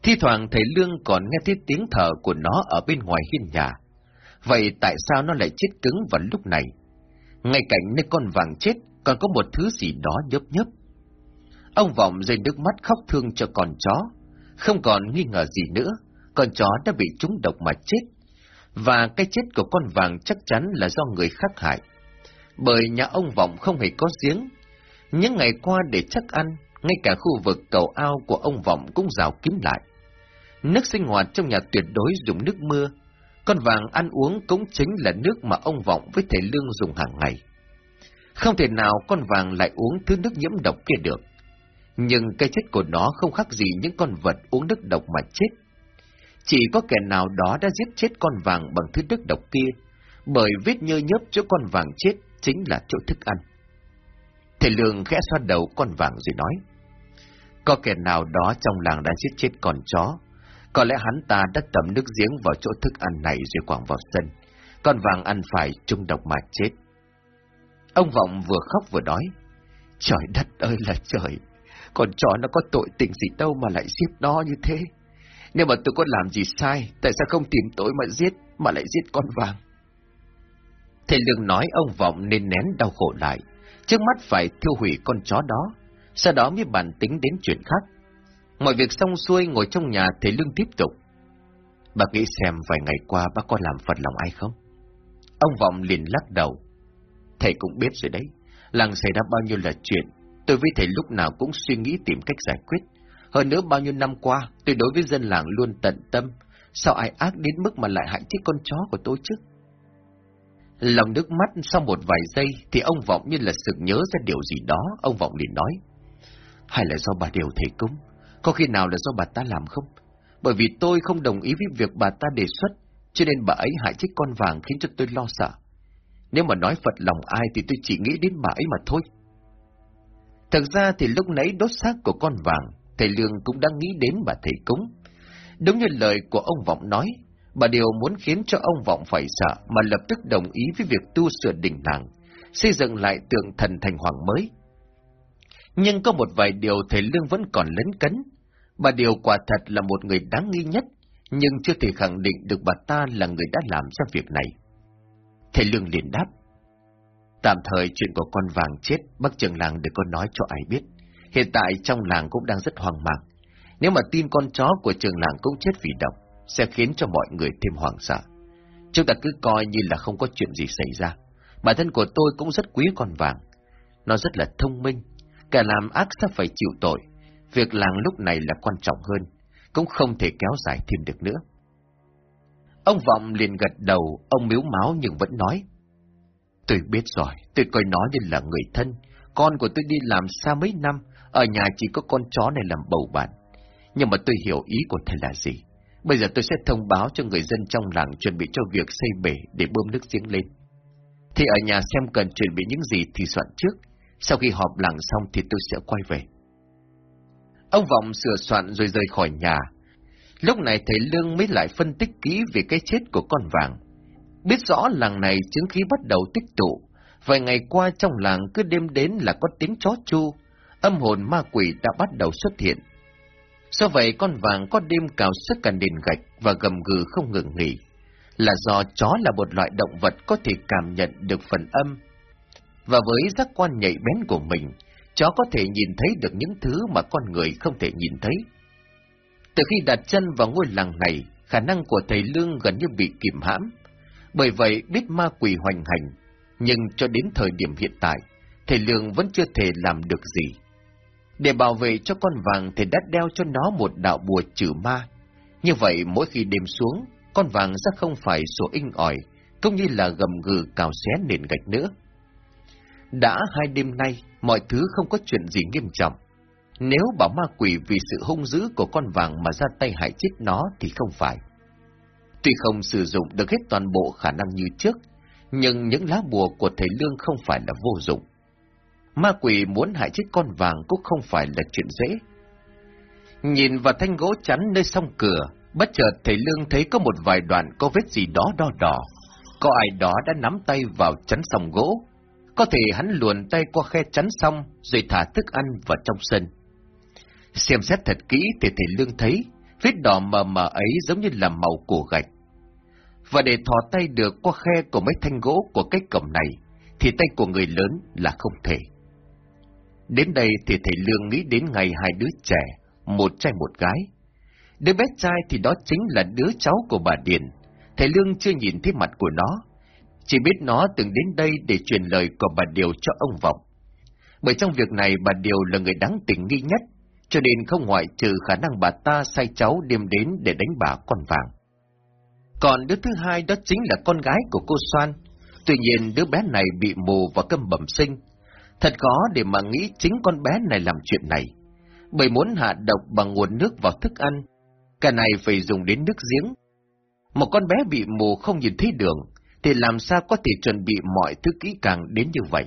Thi thoảng thầy Lương còn nghe thấy tiếng thở của nó ở bên ngoài hiên nhà. Vậy tại sao nó lại chết cứng vào lúc này? Ngay cạnh nơi con vàng chết còn có một thứ gì đó nhấp nhấp. Ông Vọng rơi nước mắt khóc thương cho con chó. Không còn nghi ngờ gì nữa, con chó đã bị trúng độc mà chết. Và cái chết của con vàng chắc chắn là do người khác hại. Bởi nhà ông Vọng không hề có giếng. Những ngày qua để chắc ăn, ngay cả khu vực cầu ao của ông Vọng cũng rào kín lại. Nước sinh hoạt trong nhà tuyệt đối dùng nước mưa. Con vàng ăn uống cũng chính là nước mà ông Vọng với thầy Lương dùng hàng ngày. Không thể nào con vàng lại uống thứ nước nhiễm độc kia được. Nhưng cái chết của nó không khác gì những con vật uống nước độc mà chết. Chỉ có kẻ nào đó đã giết chết con vàng bằng thứ nước độc kia, bởi vết nhơ nhớp chỗ con vàng chết chính là chỗ thức ăn. Thầy Lương khẽ xoa đầu con vàng rồi nói, có kẻ nào đó trong làng đã giết chết con chó, có lẽ hắn ta đã tẩm nước giếng vào chỗ thức ăn này rồi quảng vào sân, con vàng ăn phải trung độc mà chết. Ông Vọng vừa khóc vừa nói, trời đất ơi là trời, còn chó nó có tội tình gì đâu mà lại giết nó như thế. Nếu mà tôi có làm gì sai, tại sao không tìm tội mà giết, mà lại giết con vàng? Thầy Lương nói ông Vọng nên nén đau khổ lại, trước mắt phải thiêu hủy con chó đó, sau đó mới bàn tính đến chuyện khác. Mọi việc xong xuôi ngồi trong nhà thầy Lương tiếp tục. Bà nghĩ xem vài ngày qua bác có làm phật lòng ai không? Ông Vọng liền lắc đầu. Thầy cũng biết rồi đấy, làng xảy ra bao nhiêu là chuyện, tôi với thầy lúc nào cũng suy nghĩ tìm cách giải quyết. Hơn nữa bao nhiêu năm qua, tôi đối với dân làng luôn tận tâm. Sao ai ác đến mức mà lại hại chết con chó của tôi chứ? Lòng nước mắt sau một vài giây thì ông Vọng như là sực nhớ ra điều gì đó, ông Vọng liền nói. Hay là do bà điều thầy cúng? Có khi nào là do bà ta làm không? Bởi vì tôi không đồng ý với việc bà ta đề xuất, cho nên bà ấy hại chết con vàng khiến cho tôi lo sợ. Nếu mà nói Phật lòng ai thì tôi chỉ nghĩ đến bà ấy mà thôi. Thật ra thì lúc nãy đốt xác của con vàng, thầy Lương cũng đang nghĩ đến bà thầy cúng. Đúng như lời của ông Vọng nói, bà Điều muốn khiến cho ông Vọng phải sợ mà lập tức đồng ý với việc tu sửa đình làng, xây dựng lại tượng thần thành hoàng mới. Nhưng có một vài điều thầy Lương vẫn còn lấn cấn. Bà Điều quả thật là một người đáng nghi nhất, nhưng chưa thể khẳng định được bà ta là người đã làm ra việc này. Thầy Lương liền đáp. Tạm thời chuyện của con vàng chết, bác trưởng làng để con nói cho ai biết. Hiện tại trong làng cũng đang rất hoang mang. Nếu mà tin con chó của trường làng cũng chết vì độc, sẽ khiến cho mọi người thêm hoảng sợ. Chúng ta cứ coi như là không có chuyện gì xảy ra. Bản thân của tôi cũng rất quý con vàng. Nó rất là thông minh. Cả làm ác sẽ phải chịu tội. Việc làng lúc này là quan trọng hơn. Cũng không thể kéo dài thêm được nữa. Ông Vọng liền gật đầu, ông miếu máu nhưng vẫn nói. Tôi biết rồi, tôi coi nó như là người thân. Con của tôi đi làm xa mấy năm, ở nhà chỉ có con chó này làm bầu bạn. Nhưng mà tôi hiểu ý của thầy là gì. Bây giờ tôi sẽ thông báo cho người dân trong làng chuẩn bị cho việc xây bể để bơm nước giếng lên. Thì ở nhà xem cần chuẩn bị những gì thì soạn trước. Sau khi họp làng xong thì tôi sẽ quay về. Ông Vọng sửa soạn rồi rời khỏi nhà. Lúc này thầy Lương mới lại phân tích kỹ về cái chết của con vàng. Biết rõ làng này chứng khí bắt đầu tích tụ. Vài ngày qua trong làng cứ đêm đến là có tiếng chó chu, âm hồn ma quỷ đã bắt đầu xuất hiện. Do vậy con vàng có đêm cào sức cả nền gạch và gầm gừ không ngừng nghỉ, là do chó là một loại động vật có thể cảm nhận được phần âm. Và với giác quan nhạy bén của mình, chó có thể nhìn thấy được những thứ mà con người không thể nhìn thấy. Từ khi đặt chân vào ngôi làng này, khả năng của thầy Lương gần như bị kìm hãm. Bởi vậy biết ma quỷ hoành hành, nhưng cho đến thời điểm hiện tại, thầy Lương vẫn chưa thể làm được gì. Để bảo vệ cho con vàng thầy đã đeo cho nó một đạo bùa trừ ma. Như vậy mỗi khi đêm xuống, con vàng sẽ không phải sổ inh ỏi, cũng như là gầm gừ cào xé nền gạch nữa. Đã hai đêm nay, mọi thứ không có chuyện gì nghiêm trọng. Nếu bảo ma quỷ vì sự hung dữ của con vàng mà ra tay hại chết nó thì không phải. Tuy không sử dụng được hết toàn bộ khả năng như trước, nhưng những lá bùa của thầy Lương không phải là vô dụng. Ma quỷ muốn hại chết con vàng cũng không phải là chuyện dễ. Nhìn vào thanh gỗ chắn nơi song cửa, bất chợt thầy Lương thấy có một vài đoạn có vết gì đó đo đỏ. Có ai đó đã nắm tay vào chắn song gỗ. Có thể hắn luồn tay qua khe chắn xong rồi thả thức ăn vào trong sân. Xem xét thật kỹ thì thầy Lương thấy vết đỏ mờ mờ ấy giống như là màu của gạch. Và để thò tay được qua khe của mấy thanh gỗ của cái cổng này, thì tay của người lớn là không thể. Đến đây thì thầy Lương nghĩ đến ngày hai đứa trẻ, một trai một gái. Đứa bé trai thì đó chính là đứa cháu của bà Điền. Thầy Lương chưa nhìn thấy mặt của nó, chỉ biết nó từng đến đây để truyền lời của bà Điều cho ông Vọng. Bởi trong việc này bà Điều là người đáng tình nghi nhất, cho nên không ngoại trừ khả năng bà ta sai cháu đêm đến để đánh bà con vàng. Còn đứa thứ hai đó chính là con gái của cô Soan. Tuy nhiên đứa bé này bị mù và câm bẩm sinh. Thật khó để mà nghĩ chính con bé này làm chuyện này. Bởi muốn hạ độc bằng nguồn nước vào thức ăn, cả này phải dùng đến nước giếng. Một con bé bị mù không nhìn thấy đường, thì làm sao có thể chuẩn bị mọi thứ kỹ càng đến như vậy?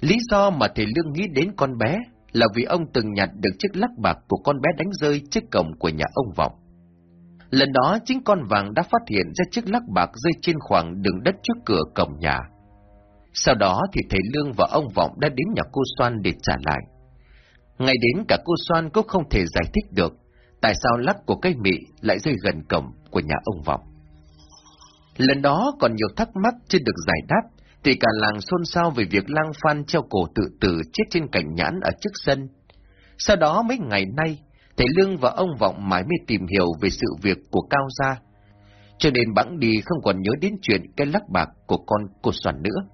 Lý do mà thầy Lương nghĩ đến con bé là vì ông từng nhặt được chiếc lắc bạc của con bé đánh rơi trước cổng của nhà ông Vọng. Lần đó, chính con vàng đã phát hiện ra chiếc lắc bạc rơi trên khoảng đường đất trước cửa cổng nhà. Sau đó thì thầy Lương và ông Vọng đã đến nhà cô Soan để trả lại. Ngay đến cả cô Soan cũng không thể giải thích được tại sao lắc của cây mị lại rơi gần cổng của nhà ông Vọng. Lần đó còn nhiều thắc mắc chưa được giải đáp, thì cả làng xôn xao về việc lang phan treo cổ tự tử chết trên cảnh nhãn ở trước sân. Sau đó mấy ngày nay, thầy Lương và ông Vọng mãi mới tìm hiểu về sự việc của Cao Gia, cho nên bẵng đi không còn nhớ đến chuyện cái lắc bạc của con cô Soàn nữa.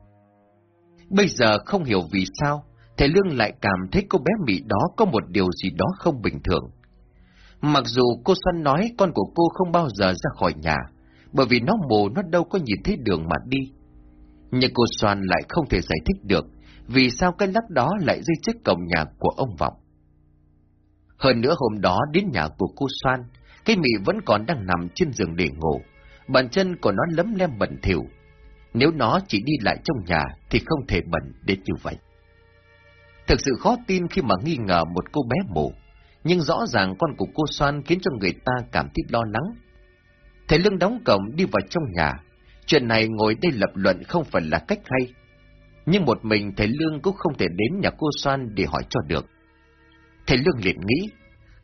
Bây giờ không hiểu vì sao, thầy Lương lại cảm thấy cô bé Mỹ đó có một điều gì đó không bình thường. Mặc dù cô Xuân nói con của cô không bao giờ ra khỏi nhà, bởi vì nó mù nó đâu có nhìn thấy đường mà đi. Nhưng cô Soan lại không thể giải thích được vì sao cái lắc đó lại rơi trước cổng nhà của ông Vọng. Hơn nữa hôm đó đến nhà của cô Soan, cái mị vẫn còn đang nằm trên giường để ngủ, bàn chân của nó lấm lem bẩn thỉu. Nếu nó chỉ đi lại trong nhà thì không thể bẩn đến như vậy. Thực sự khó tin khi mà nghi ngờ một cô bé mù, nhưng rõ ràng con của cô Soan khiến cho người ta cảm thấy lo lắng. Thầy Lương đóng cổng đi vào trong nhà, chuyện này ngồi đây lập luận không phải là cách hay. Nhưng một mình thầy Lương cũng không thể đến nhà cô Soan để hỏi cho được. Thầy Lương liền nghĩ,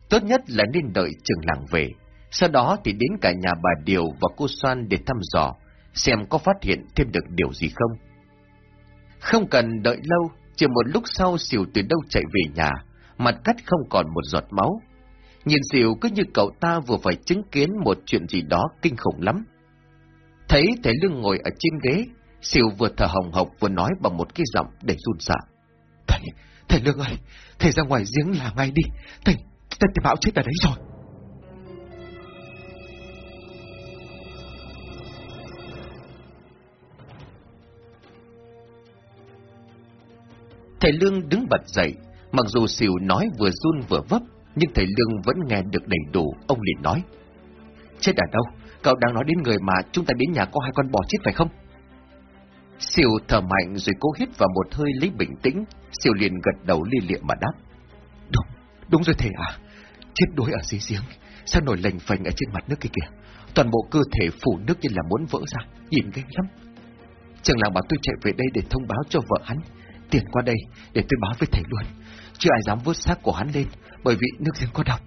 tốt nhất là nên đợi trường làng về, sau đó thì đến cả nhà bà Điều và cô Soan để thăm dò, xem có phát hiện thêm được điều gì không. Không cần đợi lâu, chỉ một lúc sau xỉu từ đâu chạy về nhà, mặt cắt không còn một giọt máu. Nhìn Diệu cứ như cậu ta vừa phải chứng kiến một chuyện gì đó kinh khủng lắm. Thấy thầy Lương ngồi ở trên ghế, Diệu vừa thở hồng hộc vừa nói bằng một cái giọng để run sợ. Thầy, thầy Lương ơi, thầy ra ngoài giếng là ngay đi, thầy, thầy, thầy Bảo chết ở đấy rồi. Thầy Lương đứng bật dậy, mặc dù xỉu nói vừa run vừa vấp, nhưng thầy Lương vẫn nghe được đầy đủ, ông liền nói. Chết ở đâu? Cậu đang nói đến người mà chúng ta đến nhà có hai con bò chết phải không? Siêu thở mạnh rồi cố hít vào một hơi lấy bình tĩnh, Siêu liền gật đầu li liệm mà đáp. Đúng, đúng rồi thầy à, chết đuối ở dưới giếng, sao nổi lành phành ở trên mặt nước kia kìa, toàn bộ cơ thể phủ nước như là muốn vỡ ra, nhìn ghê lắm. Chẳng là bảo tôi chạy về đây để thông báo cho vợ hắn, tiền qua đây để tôi báo với thầy luôn, chưa ai dám vớt xác của hắn lên, bởi vì nước giếng có độc.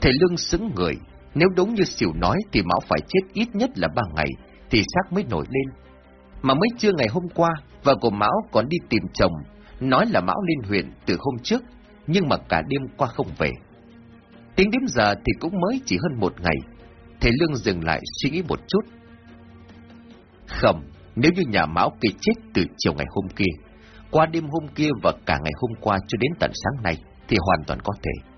Thầy Lương xứng người, nếu đúng như xỉu nói thì Mão phải chết ít nhất là ba ngày, thì xác mới nổi lên. Mà mới trưa ngày hôm qua, vợ của Mão còn đi tìm chồng, nói là Mão lên huyện từ hôm trước, nhưng mà cả đêm qua không về. Tính đến giờ thì cũng mới chỉ hơn một ngày, thầy Lương dừng lại suy nghĩ một chút. Không, nếu như nhà Mão kia chết từ chiều ngày hôm kia, qua đêm hôm kia và cả ngày hôm qua cho đến tận sáng nay, thì hoàn toàn có thể.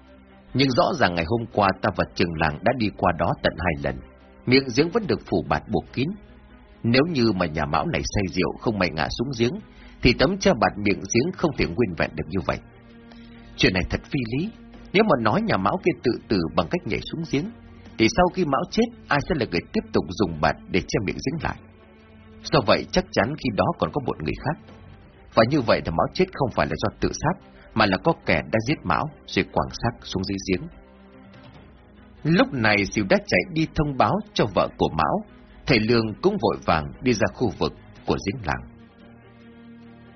Nhưng rõ ràng ngày hôm qua ta và trường làng đã đi qua đó tận hai lần. Miệng giếng vẫn được phủ bạt buộc kín. Nếu như mà nhà Mão này say rượu không may ngã xuống giếng, thì tấm cha bạt miệng giếng không thể nguyên vẹn được như vậy. Chuyện này thật phi lý, nếu mà nói nhà Mão kia tự tử bằng cách nhảy xuống giếng, thì sau khi Mão chết, ai sẽ là người tiếp tục dùng bạt để che miệng giếng lại? Do vậy chắc chắn khi đó còn có một người khác. Và như vậy thì Mão chết không phải là do tự sát, mà là có kẻ đã giết Mão rồi quảng xác xuống dưới giếng. Lúc này Diệu đã chạy đi thông báo cho vợ của Mão, thầy Lương cũng vội vàng đi ra khu vực của giếng làng.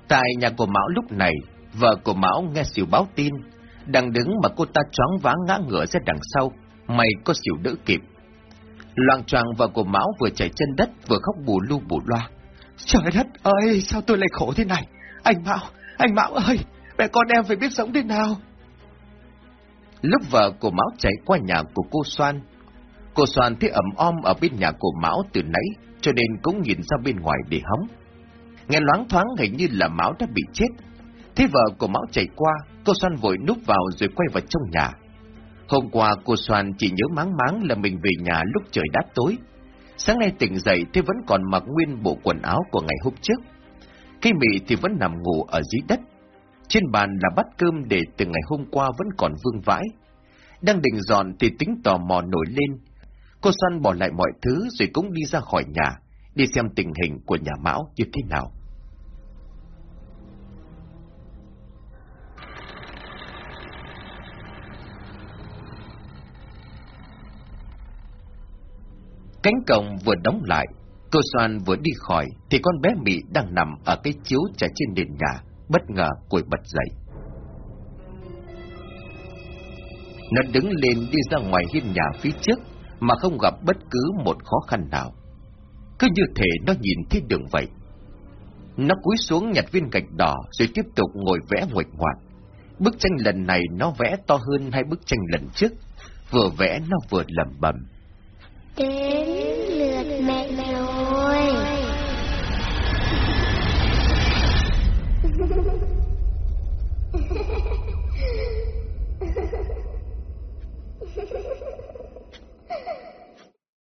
Tại nhà của Mão lúc này, vợ của Mão nghe Diệu báo tin, đang đứng mà cô ta choáng váng ngã ngửa ra đằng sau, mày có Diệu đỡ kịp. Loang choàng vợ của Mão vừa chạy chân đất vừa khóc bù lu bù loa. Trời đất ơi, sao tôi lại khổ thế này? Anh Mão, anh Mão ơi, mẹ con em phải biết sống thế nào? Lúc vợ của Mão chạy qua nhà của cô Soan, cô Soan thấy ẩm om ở bên nhà của Mão từ nãy, cho nên cũng nhìn ra bên ngoài để hóng. Nghe loáng thoáng hình như là Mão đã bị chết. Thế vợ của Mão chạy qua, cô Soan vội núp vào rồi quay vào trong nhà. Hôm qua cô Soan chỉ nhớ máng máng là mình về nhà lúc trời đã tối. Sáng nay tỉnh dậy thì vẫn còn mặc nguyên bộ quần áo của ngày hôm trước. Khi Mỹ thì vẫn nằm ngủ ở dưới đất. Trên bàn là bát cơm để từ ngày hôm qua vẫn còn vương vãi. Đang định dọn thì tính tò mò nổi lên. Cô Xuân bỏ lại mọi thứ rồi cũng đi ra khỏi nhà, đi xem tình hình của nhà Mão như thế nào. Cánh cổng vừa đóng lại, cô Soan vừa đi khỏi, thì con bé Mỹ đang nằm ở cái chiếu trải trên nền nhà, bất ngờ cùi bật dậy. Nó đứng lên đi ra ngoài hiên nhà phía trước, mà không gặp bất cứ một khó khăn nào. Cứ như thể nó nhìn thấy đường vậy. Nó cúi xuống nhặt viên gạch đỏ rồi tiếp tục ngồi vẽ nguệch ngoạc. Bức tranh lần này nó vẽ to hơn hai bức tranh lần trước. Vừa vẽ nó vừa lẩm bẩm. Đến lượt mẹ mẹ